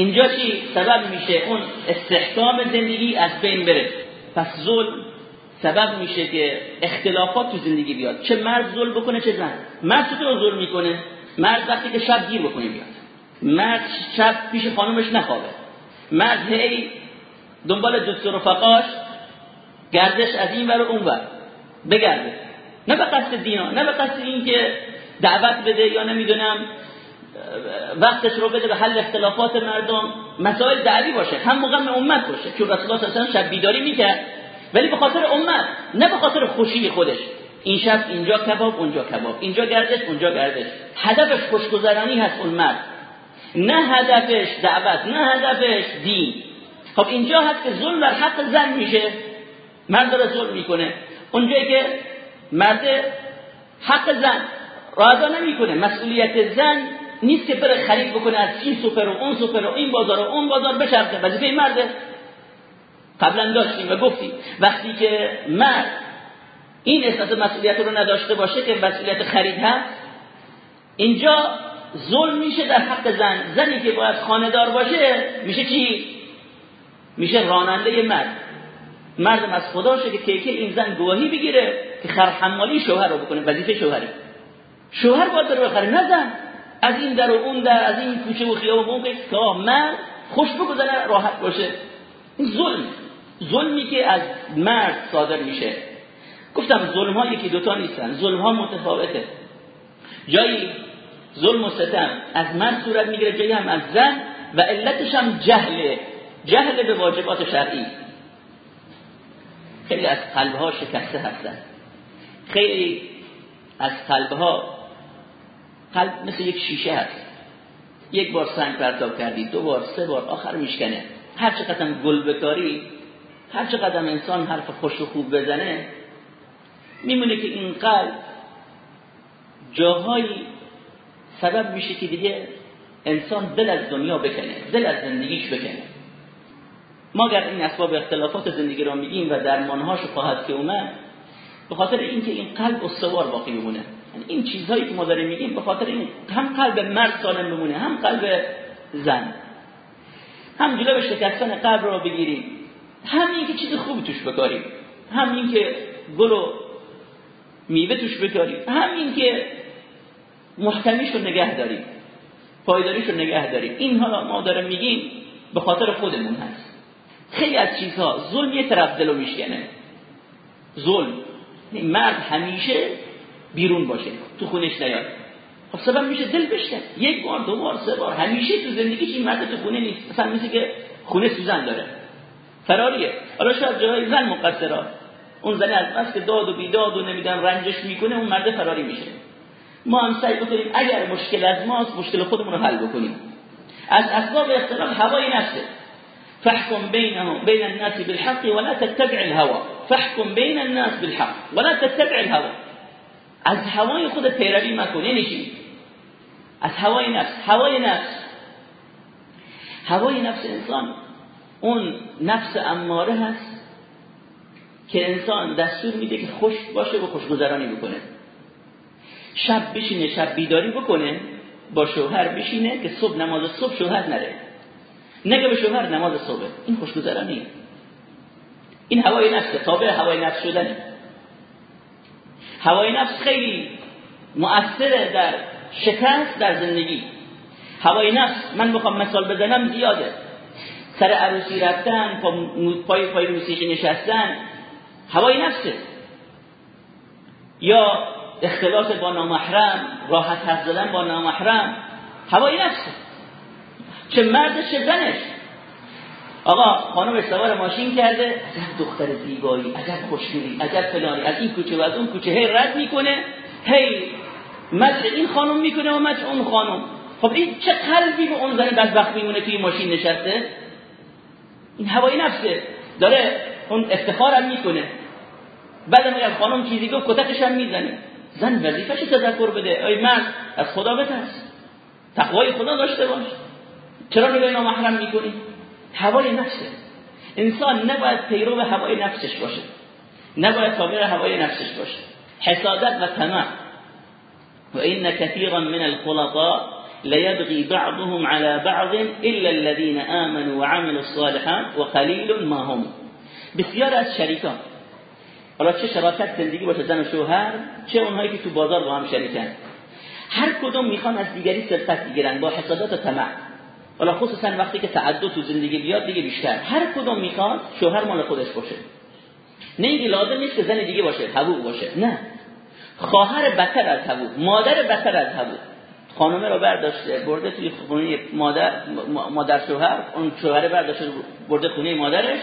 اینجا چی سبب میشه؟ اون استحکام زندگی از بین بره. پس ظلم سبب میشه که اختلافات تو زندگی بیاد. چه مرد ظلم بکنه چه زن. مرد چطور ظلم می‌کنه؟ مرد وقتی که شب دیر بکنه بیاد. مرد شب پیش خانومش نخوابه. مرد هی دنبال دکتر رفقاش گردش از این ور اون ور. بگرده. نه به قصد دینا نه به قصد این که دعوت بده یا نمی‌دونم. وقتش رو بده به حل اختلافات مردم مسائل دعوی باشه هم موقع امت باشه چون رسول الله صلی شب بیداری می‌کرد ولی به خاطر امت نه به خاطر خوشی خودش. این شب اینجا کباب اونجا کباب اینجا گردش اونجا گردش. هدفش خوشگذرانی هست اون مرد نه هدفش دعوت نه هدفش دین. خب اینجا هست که ظلم بر حق زن میشه. مرد داره ظلم می‌کنه. اونجایی که مرد حق زن را نمی‌کنه. مسئولیت زن نیست که بره خرید بکنه از این سوپر و اون سوپر و این بازار و اون بازار بچرخه وظیفه مرده. قبلا داشتیم و گفتیم وقتی که مرد این احساس مسئولیت رو نداشته باشه که مسئولیت خرید هست اینجا ظلم میشه در حق زن. زنی که باید خاندار باشه میشه چی؟ میشه راننده مرد. مردم از خدا شده که که این زن گواهی بگیره که خرحمالی شوهر رو بکنه وظیفه شوهری شوهر باید بره بخره نزن از این در و اون در از این کوچه و خیابون اون که من خوش بگذره راحت باشه. این ظلم ظلمی که از مرد صادر میشه. گفتم ظلم ها یکی دوتا نیستن ظلم ها متفاوته. جایی ظلم و ستم از مرد صورت می‌گیره جایی هم از زن و علتش هم جهله. جهل به واجبات شرعی. خیلی از قلبها شکسته هستن. خیلی از قلبها قلب مثل یک شیشه هست. یک بار سنگ پرتاب کردی دو بار سه بار آخر میشکنه. هر چقدر گل بکاری هر چقدر انسان حرف خوش و خوب بزنه میمونه که این قلب جاهایی سبب میشه که دیگه انسان دل از دنیا بکنه دل از زندگیش بکنه. ما اگر این اسباب اختلافات زندگی را میگیم و درمانهاش خواهد که اومد؟ به خاطر اینکه این قلب استوار باقی بمونه این چیزهایی که ما داریم میگیم به خاطر این هم قلب مرد سالم بمونه هم قلب زن. هم جلو شکستن قلب را بگیریم. هم این که چیز خوبی توش بکاریم. هم این که گل و میوه توش بکاریم. هم این که محکمیش رو نگه داریم. پایداریش رو نگه داریم. این حالا ما داریم میگیم به خاطر خودمون هست. خیلی از چیزها ظلم یه طرف دلو میشکنه. ظلم. مرد همیشه بیرون باشه تو خونش نیاد. خب سبب میشه دل بشکن. یک بار دو بار سه بار. همیشه تو زندگیش این مرد تو خونه نیست. مثلا مثل که خونه سوزن داره. فراریه حالا شاید جای زن مقصرات اون زنه از بس که داد و بیداد و نمیدن رنجش می‌کنه اون مرد فراری میشه. ما هم سعی بکنیم اگر مشکل از ماست مشکل خودمون رو حل بکنیم. از اسباب اختلاف هوای نفسه فاحكم بينهم بين الناس بالحق ولا تتبع الهوى فاحكم بين الناس بالحق ولا تتبع الهوى از هوای خود پیروی مکن یعنی از هوای نفس هوای نفس. هوای نفس انسان اون نفس اماره هست که انسان دستور میده که خوش باشه و خوشگذرانی بکنه. شب بشینه شب بیداری بکنه با شوهر بشینه که صبح نماز صبح شوهر نره. نگه به شوهر نماز صبح. این خوشگذرانی این هوای نفس تابع هوای نفس شدنه. هوای نفس خیلی مؤثره در شکست در زندگی. هوای نفس من بخوام مثال بزنم زیاده. سر عروسی رفتن پای پای موسیقی نشستن هوای نفسه یا اختلاط با نامحرم راحت حرف با نامحرم هوای نفسه چه مرد چه زنش. آقا خانم سوار ماشین کرده عجب دختر زیبایی عجب خوشگلی عجب فلانی. از این کوچه و از اون کوچه هی رد می‌کنه هی مدح این خانم می‌کنه و مدح اون خانم. خب این چه قلبی به اون زن بدبخت میمونه توی ماشین نشسته؟ این هوای نفسه. داره اون افتخارم می‌کنه. بعد اگر خانم چیزی گفت کتکش هم می‌زنه. زن وظیفش تذکر بده. ای مرد از خدا بترس. تقوای خدا داشته باش. چرا نگاه نامحرم می‌کنی؟ هوای نفسه. انسان نباید پیرو هوای نفسش باشه. نباید تابع هوای نفسش باشه. حسادت و طمع. و این كثيرا من الخلطاء ليبغي بعضهم على بعض الا الذين آمنوا وعملوا الصالحات وقليل ما هم. بسیار از شریکان. حالا چه شراکت زندگی باشه زن و شوهر چه اونهایی که تو بازار با هم شریکن. هر کدوم می‌خوان از دیگری سرقت بگیرن با حسادت و طمع. حالا خصوصا وقتی که تعدد تو زندگی بیاد دیگه بیشتر. هر کدوم می‌خواد شوهر مال خودش باشه. نه لازم نیست که زن دیگه باشه حبوب باشه. نه. خواهر بتر از حبوب مادر بتر از حبوب خانمه رو برداشته برده توی خونه مادر مادر شوهر اون شوهر برداشته برده خونه مادرش.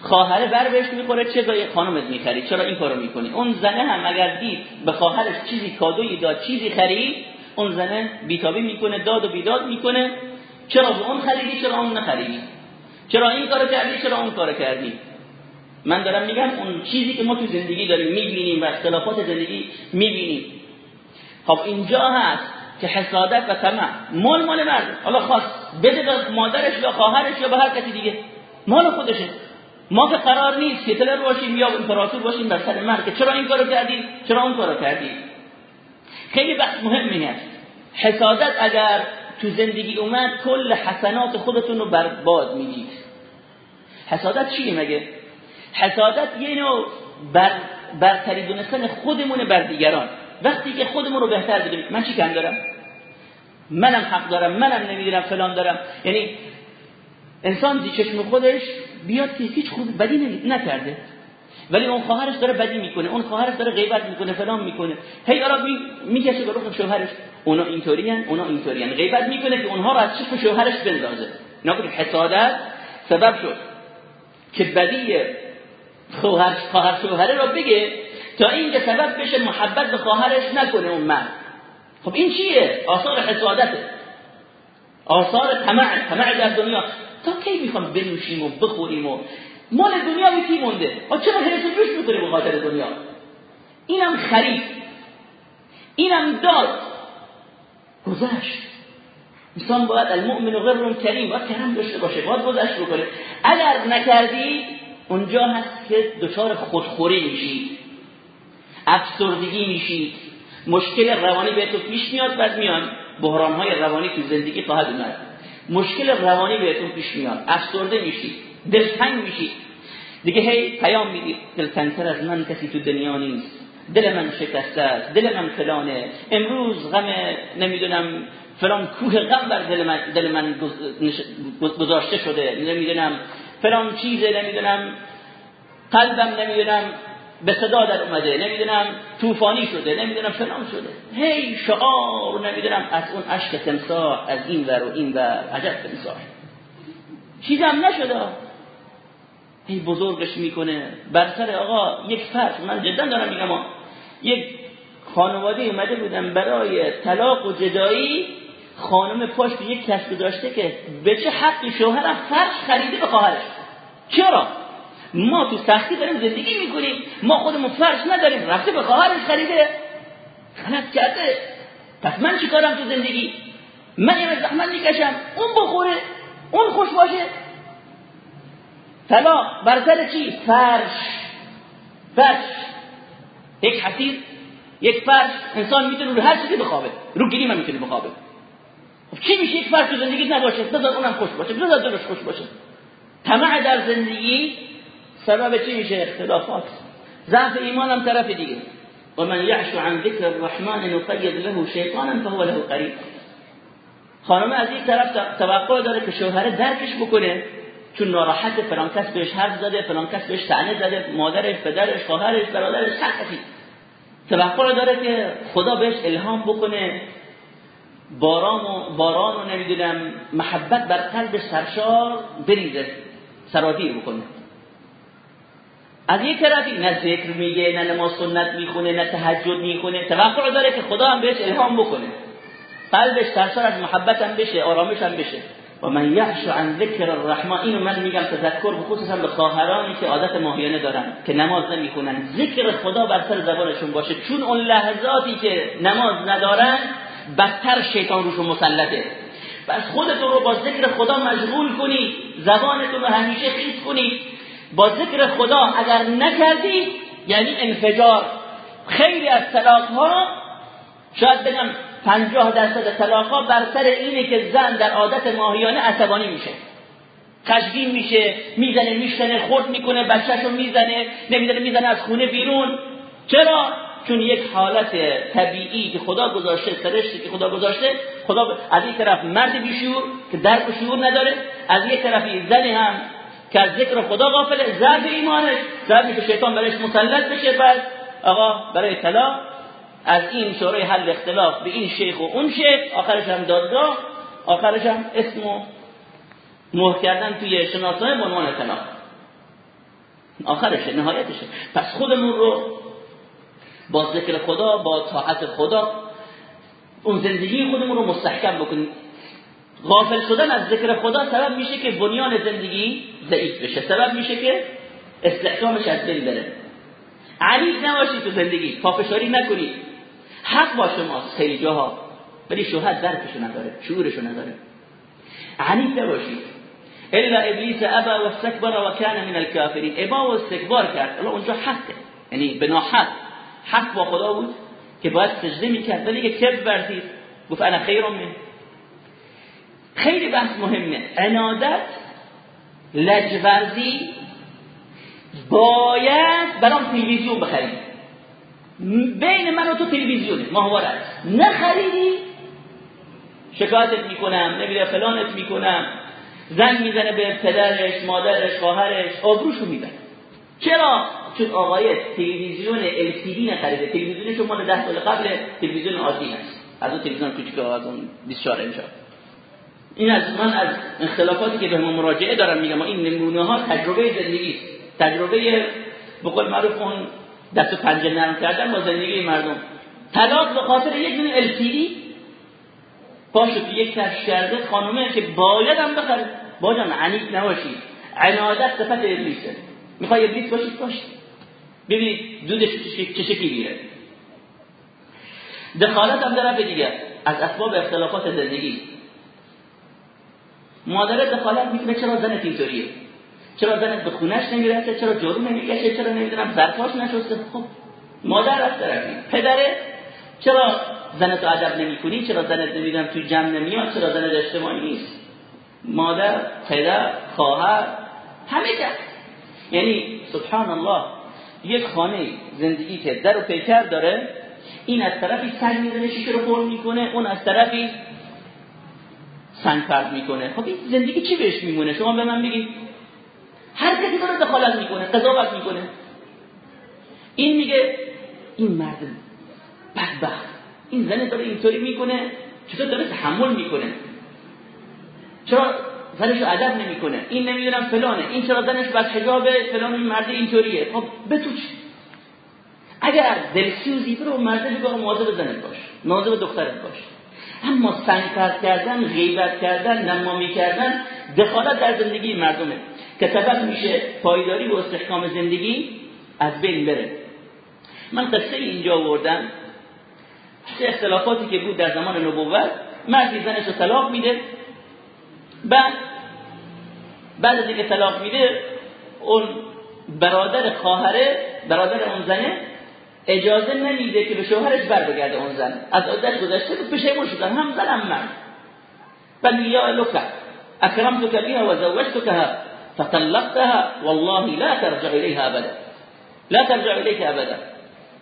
خواهر بر بهش می‌خوره چه گاهی خانمت می‌خری؟ چرا این کارو می‌کنی؟ اون زنه هم اگر دید به خواهرش چیزی کادویی داد چیزی خرید اون زنه بیتابی می‌کنه داد و بیداد می‌کنه. چرا به اون خریدی چرا اون نخریدی چرا این کارو کردی چرا اون کارو کردی؟ من دارم میگم اون چیزی که ما تو زندگی داریم می‌بینیم و اختلافات زندگی می‌بینیم. خب اینجا هست که حسادت و طمع. مال مال مرد. حالا خواست بده به مادرش یا خواهرش یا به هر کسی دیگه. مال خودشه. ما که قرار نیست هتلر باشیم یا امپراتور باشیم بر سر مرد که چرا این کارو کردی؟ چرا اون کارو کردی؟ خیلی بحث مهمی هست. حسادت اگر تو زندگی اومد کل حسنات خودتون رو برباد میگید حسادت چیه مگه؟ حسادت یه نوع بر برتری دونستن خودمون بر دیگران. وقتی که خودمون رو بهتر بدونیم من چی کم دارم؟ منم حق دارم منم نمی‌دونم فلان دارم. یعنی انسان دی چشم خودش بیاد که هیچ خود بدی نکرده. ولی اون خواهرش داره بدی می‌کنه اون خواهرش داره غیبت می‌کنه فلان می‌کنه. هی می می‌کشه به رخ شوهرش. اونا اینطورین اونا اینطورین غیبت می‌کنه که اونها رو از چشم شوهرش بندازه. نکنه حسادت سبب شد که بدی خواهر خواهر شوهره رو بگه تا اینکه سبب بشه محبت به خواهرش نکنه اون مرد. خب این چیه؟ آثار حسادته. آثار طمع طمع در دنیا. تا کی می‌خوام بنوشیم و بخوریم و مال دنیا به کی مونده؟ ها چرا حرس جوش می‌کنه به خاطر دنیا؟ اینم خرید. اینم داد. گذشت. انسان باید المؤمن غر کریم. باید کرم داشته باشه. باید گذشت بکنه. اگر نکردی اونجا هست که دچار خودخوری میشی. افسردگی میشی. مشکل روانی بهتون پیش میاد بعد میان. بحران های روانی تو زندگی خواهد اومد. مشکل روانی بهتون پیش میاد. افسرده میشی. دلتنگ میشی. دیگه هی پیام میدی دلتنگتر از من کسی تو دنیا نیست. دل من شکسته است دل من فلانه. امروز غم نمی‌دونم فلان کوه غم بر دل من, دل من گذاشته شده. نمی‌دونم فلان چیزه نمی‌دونم قلبم نمی‌دونم به صدا در اومده. نمی‌دونم طوفانی شده. نمی‌دونم فلان شده. هی شعار نمی‌دونم از اون عشق تمساح از این ور و این ور. عجب تمساح چیزم نشده. هی بزرگش می‌کنه. بر سر آقا یک فرق من جدا دارم میگم یک خانواده اومده بودن برای طلاق و جدایی خانم پشت یک کسب داشته که به چه حقی شوهرم فرش خریده به خواهرش. چرا؟ ما تو سختی داریم زندگی می‌کنیم. ما خودمون فرش نداریم رفته به خواهرش خریده. غلط کرده. پس من چیکارم تو زندگی؟ من یه زحمت می‌کشم. اون بخوره اون خوش باشه. طلاق بر سر چی؟ فرش. فرش. یک حسیر یک فرش. انسان می‌تونه رو هر چیزی بخوابه. رو گلیم هم می‌تونه بخوابه. خب چی میشه یک فرش تو زندگی نباشه؟ بذار اونم خوش باشه. بذار دلش خوش باشه. طمع در زندگی سبب چی میشه؟ اختلافات. ضعف ایمان هم طرف دیگه. و من یعش عن ذکر الرحمن نقید له شیطانا فهو له قریب خانم از این طرف توقع داره که شوهر درکش بکنه. چون ناراحت فلان کس بهش حرف زده فلان کس بهش تعنی زده مادرش پدرش خواهرش برادرش هر کسی. توقع داره که خدا بهش الهام بکنه. باران و باران و نمی‌دونم محبت بر قلب سرشار بریزه سرازیر بکنه. از یک طرفی نه ذکر میگه نه نماز سنت می‌خونه نه تهجد می‌خونه. توقع داره که خدا هم بهش الهام بکنه. قلبش سرشار از محبت هم بشه آرامش هم بشه. و من یحش عن ذکر الرحمن اینو من میگم تذکر خصوصا به خواهرانی که عادت ماهیانه دارن که نماز نمی‌خونن. ذکر خدا بر سر زبانشون باشه. چون اون لحظاتی که نماز ندارن بدتر شیطان روشون مسلطه. پس خودتون رو با ذکر خدا مشغول کنید زبانتون رو همیشه خیز کنید با ذکر خدا اگر نکردی یعنی انفجار. خیلی از طلاق ها شاید بگم پنجاه درصد طلاق ها بر سر اینه که زن در عادت ماهیانه عصبانی میشه. خشمگین میشه می‌زنه میشتنه خورد می‌کنه بچهشو می‌زنه نمی‌دونه می‌زنه از خونه بیرون. چرا؟ چون یک حالت طبیعی که خدا گذاشته سرشتی که خدا گذاشته خدا از این طرف مرد بیشور که درک و شعور نداره از یک طرفی زنی هم که از ذکر خدا غافله ضعف ایمانش ضعفی که شیطان برایش مسلط بشه بعد آقا برای طلاق از این شورای حل اختلاف به این شیخ و اون شیخ آخرش هم دادگاه آخرش هم اسم و مهر کردن توی شناسنامه به عنوان طلاق آخرشه نهایتشه. پس خودمون رو با ذکر خدا با طاعت خدا اون زندگی خودمون رو مستحکم بکنیم. غافل شدن از ذکر خدا سبب میشه که بنیان زندگی ضعیف بشه. سبب میشه که استحکامش از بین بره. علیق نباشید تو زندگی. پافشاری نکنید حق با شماست خیلی جاها ولی شوهر درکشو نداره شعورشو نداره. عنید نباشید الا ابلیس ابا و کان من الكافرین ابا و استکبار کرد. الان اونجا حقه. یعنی به حق حق با خدا بود که باید سجده می‌کرد. ولی که کبر ورزید گفت انا خیر من خیلی بحث مهمه. عنادت لجورزی باید برام تلویزیون بخرید بین من و تو تلویزیونه ماهواره نخریدی شکایتت می‌کنم نمیده فلانت می‌کنم زن می‌زنه به پدرش مادرش خواهرش آبروشو می‌زنه چرا؟ چون آقای تلویزیون LCD نخریده. تلویزیون شما 10 سال قبل تلویزیون عادی هست. از اون تلویزیون کوچیک از اون 24 اینجا این از من از اختلافاتی که به ما مراجعه دارم میگم این نمونه ها تجربه زندگی تجربه به قول معروف اون دست و پنجه نرم کردن با زندگی مردم. طلاق به خاطر یک دونه LCD پاشو تو یک کش کرده خانومه که باید هم بخره. باجان عنیف نباشی. عنادت صفت ابلیسه. می‌خوای ابلیس باشید باش. ببینید دودش چه شکلی دخالت هم به دیگر. از اسباب اختلافات زندگی. مادر دخالت می‌کنه چرا زنت اینطوریه چرا زنت به خونش نمی‌رسه چرا جارو نمیگشه چرا نمی‌دونم ظرفاش نشسته؟ خب مادر طرفی پدره چرا زنت رو ادب نمی‌کنی؟ چرا زنت نمی‌دونم تو جمع نمیاد؟ چرا زنت اجتماعی نیست؟ مادر پدر خواهر همه جا. یعنی سبحان الله یک خانه زندگی که در و پیکر داره این از طرفی سنگ می‌زنه شیشه رو پر می‌کنه اون از طرفی سنگ پرد می‌کنه. خب این زندگی چی بهش میمونه؟ شما به من بگید. هر کسی داره دخالت می‌کنه قضاوت می‌کنه. این میگه این مرد بدبخت. این زن داره اینطوری می‌کنه چطور داره تحمل می‌کنه. چرا زنش رو ادب نمی‌کنه؟ این نمی‌دونم فلانه. این چرا زنش بس حجاب فلان این مرد اینطوریه. خب به تو اگر دلسوزی برو مرد بگو مواظب زنت باش مواظب دخترت باش. اما سنگ کردن غیبت کردن نمامی کردن دخالت در زندگی مردمه. که سبب میشه پایداری و استحکام زندگی از بین بره. من قصه اینجا آوردم چه اختلافاتی که بود در زمان نبوت مردی زنش رو طلاق میده بعد بعد از اینکه طلاق میده اون برادر خواهره برادر اون زنه اجازه نمیده که به شوهرش بر بگرده اون زن. از عدت گذشته بود پشیمون شدن هم زن هم مرد. بل یا لک اکرمتك بها وزوجتكها فطلقتها والله لا ترجع اليها ابدا لا ترجع اليك ابدا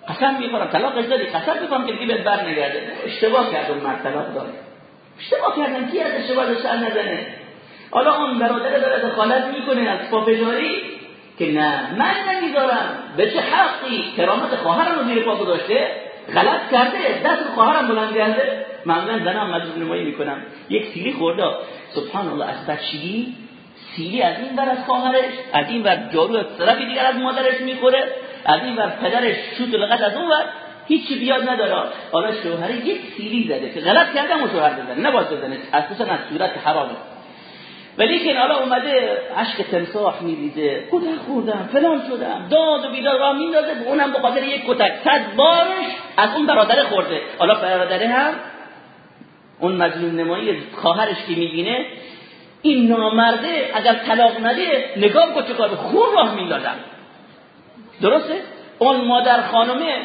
قسم می‌خورم طلاقش دادی قسم می‌خورم که دیگه بر نگرده اشتباه کرد اون مرد طلاق داره اشتباه کردن کی از اشتباه سر نزنه حالا اون برادر داره دخالت می‌کنه از پافشاری که نه. من نمی‌ذارم. به چه حقی؟ کرامت خواهرم رو زیر پا گذاشته. غلط کرده. دست خواهرم بلند کرده. معمولا زنم مجبور نمایی می‌کنم. یک سیلی خورده. سبحان الله. از بچگی سیلی از این بر از خواهرش از این بر جارو از طرف دیگر از مادرش می‌خوره از این بر پدرش شوت لغت از اون بر هیچ بیاد نداره. حالا شوهر یک سیلی زده که غلط کرده و شوهر بزنه نباید بزنه اساسا از صورت حرامه. ولی که حالا اومده عشق تمساح میریزه کتک خوردم فلان شدم داد و بیداد را میندازه به اونم به خاطر یک کتک. صد بارش از اون برادر خورده. حالا برادره هم اون مظلوم نمایی خواهرش که می‌بینه این نامرده اگر طلاق نده نگاه کن چه کار خون راه میندازم. درسته؟ اون مادر خانمه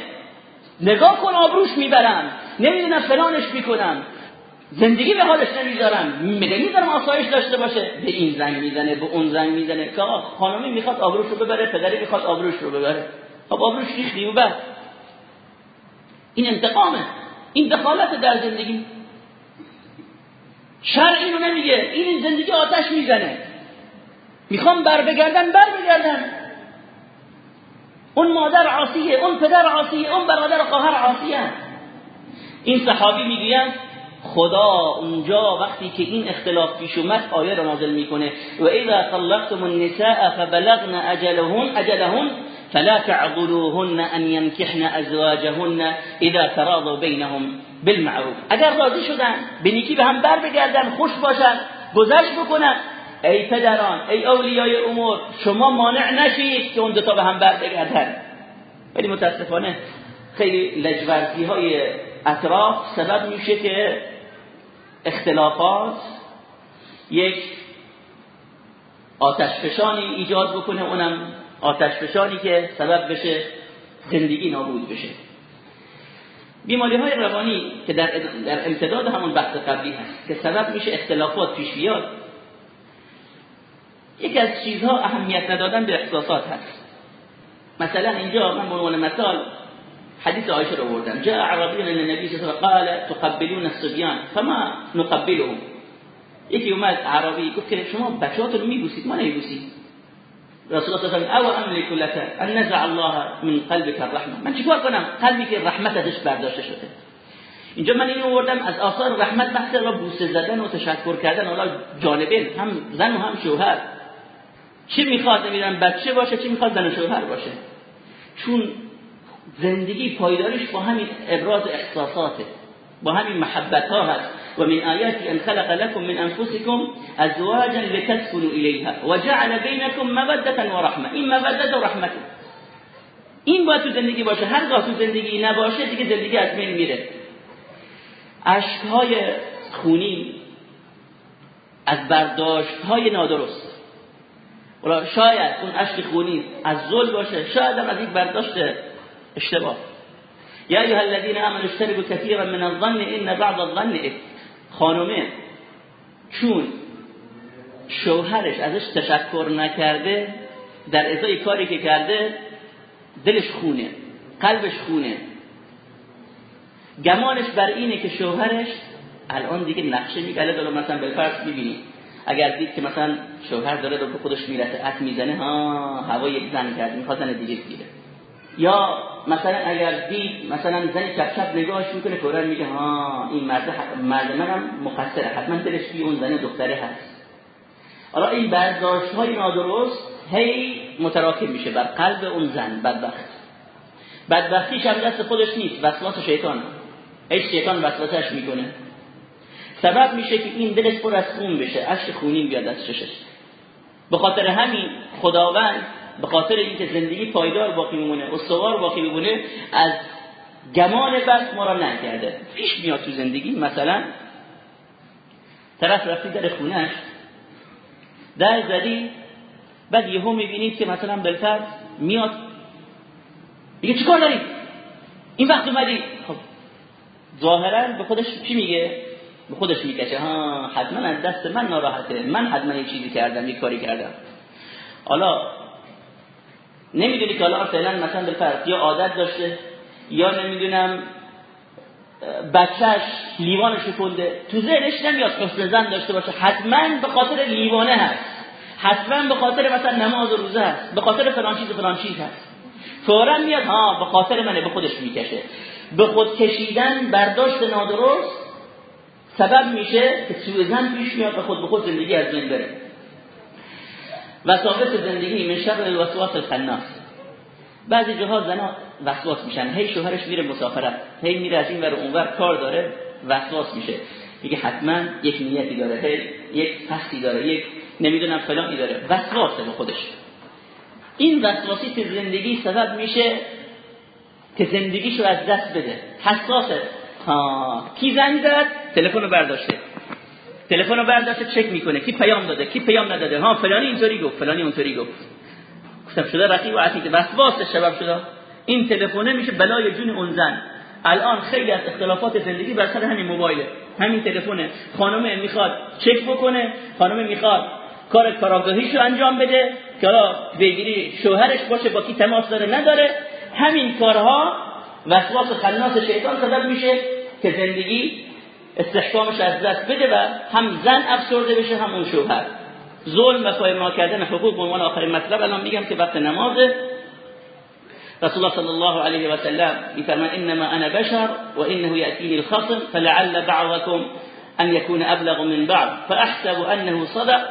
نگاه کن آبروش می‌برم نمی‌دونم فلانش می‌کنم زندگی به حالش نمی‌ذارم میگه می‌ذارم آسایش داشته باشه. به این زنگ می‌زنه به اون زنگ می‌زنه. که خانمی می‌خواد آبروش رو ببره پدری می‌خواد آبروش رو ببره. خب آبروش ریختی و بعد این انتقامه. این دخالت در زندگی. شرع اینو نمیگه. این زندگی آتش می‌زنه. می‌خوام بر بگردن بر بگردن اون مادر عاصیه اون پدر عاصیه اون برادر خواهر عاصیه. این صحابی می‌گویند خدا اونجا وقتی که این اختلاف پیش اومد آیه را نازل می‌کنه. و اذا طلقتم النساء فبلغن اجلهن اجلهن فلا تعضلوهن ان ينكحن ازواجهن اذا تراضوا بينهم بالمعروف. اگر راضی شدن به نیکی به هم بر خوش باشن گذشت بکنن. ای پدران ای اولیای امور شما مانع نشید که اون دو تا به هم بر بگردن ولی متاسفانه خیلی لجورزی های اطراف سبب میشه که اختلافات یک آتشفشانی ایجاد بکنه اونم آتشفشانی که سبب بشه زندگی نابود بشه. بیماری های روانی که در, در امتداد همون بحث قبلی هست که سبب میشه اختلافات پیش بیاد یکی از چیزها اهمیت ندادن به احساسات هست. مثلا اینجا من به عنوان مثال حدیث عایشه رو بردم جاء عربی الى النبي صلی الله قال تقبلون الصبيان فما نقبلهم؟ یکی اومد عربی گفت که شما بچه‌هاتون میبوسید ما نمیبوسید رسول الله صلی الله علیه و لك ان نزع الله من قلبك الرحمه من چیکار کنم قلبی که رحمت ازش برداشته شده اینجا من اینو آوردم از آثار رحمت بحث را بوسه زدن و تشکر کردن حالا جانبین هم زن و هم شوهر چی می‌خواد نمی‌دونم بچه باشه چی می‌خواد زن و شوهر باشه چون زندگی پایدارش با همین ابراز احساساته با همین محبت ها هست و من آیاتی ان خلق لكم من انفسكم ازواجا لتسكنوا اليها وجعل بينكم موده ورحمه این موده و رحمت این باید تو زندگی باشه هر تو زندگی نباشه دیگه زندگی از بین میره. اشکهای خونی از برداشت های نادرست. ولی شاید اون اشک خونی از ظلم باشه شاید هم از یک برداشت اشتباه. یا ایها الذين امنوا اجتنبوا كثيرا من الظن ان بعض الظن اثم خانومه چون شوهرش ازش تشکر نکرده در ازای کاری که کرده دلش خونه قلبش خونه. گمانش بر اینه که شوهرش الان دیگه نقشه میگله دلو مثلا بالفرض می‌بینی. اگر دید که مثلا شوهر داره رو خودش می‌رسه ات می‌زنه ها هوا یک زن کرد می‌خواد دیگه بگیره یا مثلا اگر دید مثلا زن چپ چپ نگاهش می‌کنه فورا میگه ها این مرد مرد منم مقصره حتما دلش بی اون زن دختره هست. حالا این برداشت های نادرست هی متراکم میشه بر قلب اون زن بدبخت. بدبختیش هم دست خودش نیست وسواس شیطان. هی شیطان وسواسش می‌کنه. سبب میشه که این دلش پر از خون بشه اشک خونین بیاد از چشش به خاطر همین خداوند به خاطر اینکه زندگی پایدار باقی میمونه استوار باقی میمونه از گمان بس ما را نکرده. پیش میاد تو زندگی مثلا طرف رفتی در خونش در زدی بعد یهو می‌بینید که مثلا بلتر میاد. میگه چیکار داری؟ این وقت اومدی. خب ظاهرا به خودش چی میگه؟ به خودش می‌کشه. ها حتما از دست من ناراحته. من حتما یه چیزی کردم یه کاری کردم. حالا نمی‌دونی که حالا فعلا مثلا به فرق یا عادت داشته یا نمی‌دونم بچهش لیوانش کنده تو ذهنش نمیاد حسن زن داشته باشه. حتما به خاطر لیوانه هست. حتما به خاطر مثلا نماز و روزه هست. به خاطر فلان چیز فلان چیز هست. فورا میاد ها به خاطر منه به خودش می‌کشه. به خود کشیدن برداشت نادرست سبب میشه که سوء زن پیش میاد و خود به خود زندگی از بین بره. وساوس زندگی من شر الوسواس الخناس. بعضی جاها زنا وسواس میشن. هی شوهرش میره مسافرت. هی میره از این ور اونور کار داره وسواس میشه. میگه حتما یک نیتی داره. هی یک قصدی داره. یک نمی‌دونم فلانی داره. وسواسه به خودش. این وسواسی که زندگی سبب میشه که زندگیشو از دست بده. حساسه. ها کی زنگ زد؟ تلفن رو برداشته. تلفن رو برداشته چک می‌کنه کی پیام داده کی پیام نداده. ها فلانی اینطوری گفت فلانی اونطوری گفت. گفتم شده؟ رقیب و عتیق بس واسه سبب شده. این تلفن میشه بلای جون اون زن. الان خیلی از اختلافات زندگی بر سر همین موبایله. همین تلفنه. خانم می‌خواد چک بکنه. خانم می‌خواد کار کاراگاهیشو انجام بده که حالا بگیری شوهرش باشه با کی تماس داره نداره. همین کارها وسواس خناس شیطان سبب میشه که زندگی استحکامش از دست بده و هم زن افسرده بشه هم اون شوهر. ظلم و پایمال کردن حقوق به عنوان آخرین مطلب الان میگم که وقت نمازه. رسول الله صلی الله علیه و سلم میفرماید انما انا بشر و انه یاتینی الخصم فلعل بعضكم ان يكون ابلغ من بعض فاحسب انه صدق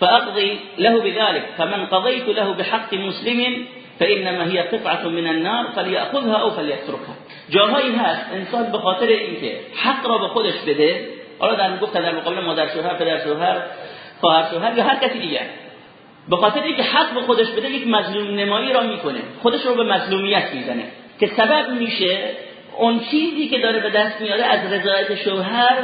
فاقضي له بذلك فمن قضيت له بحق مسلم فانما هي قطعه من النار فليأخذها او فليتركها جاهایی هست انسان به خاطر اینکه حق را به خودش بده. حالا در گفتن در مقابل مادر شوهر پدر شوهر خواهر شوهر یا هر کسی دیگر. به خاطر اینکه حق به خودش بده یک مظلوم نمایی را می‌کنه. خودش رو به مظلومیت می‌زنه. که سبب میشه اون چیزی که داره به دست میاره از رضایت شوهر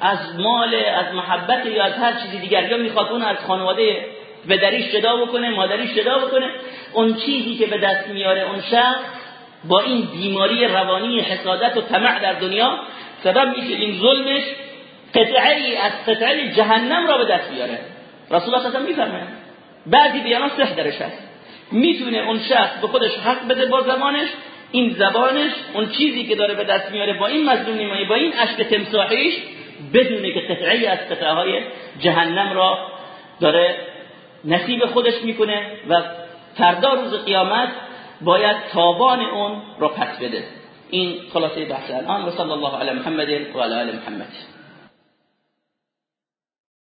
از مال از محبت یا از هر چیزی دیگر. یا می‌خواد اون از خانواده به دریش جدا بکنه مادریش جدا بکنه. اون چیزی که به دست میاره اون شخص با این بیماری روانی حسادت و طمع در دنیا سبب میشه این ظلمش قطعی از قطعه جهنم را به دست بیاره. رسول الله صلی میفرماید بعضی بیان صح درش هست. می‌تونه اون شخص به خودش حق بده با زمانش این زبانش اون چیزی که داره به دست میاره با این مظلومی با این اشک تمساحیش بدونه که قطعی از قطعه های جهنم را داره نصیب خودش می‌کنه. و فردا روز قیامت باید تابان اون را پس بده. این خلاصه بحث الان. و صلی الله علی محمد و علی محمد.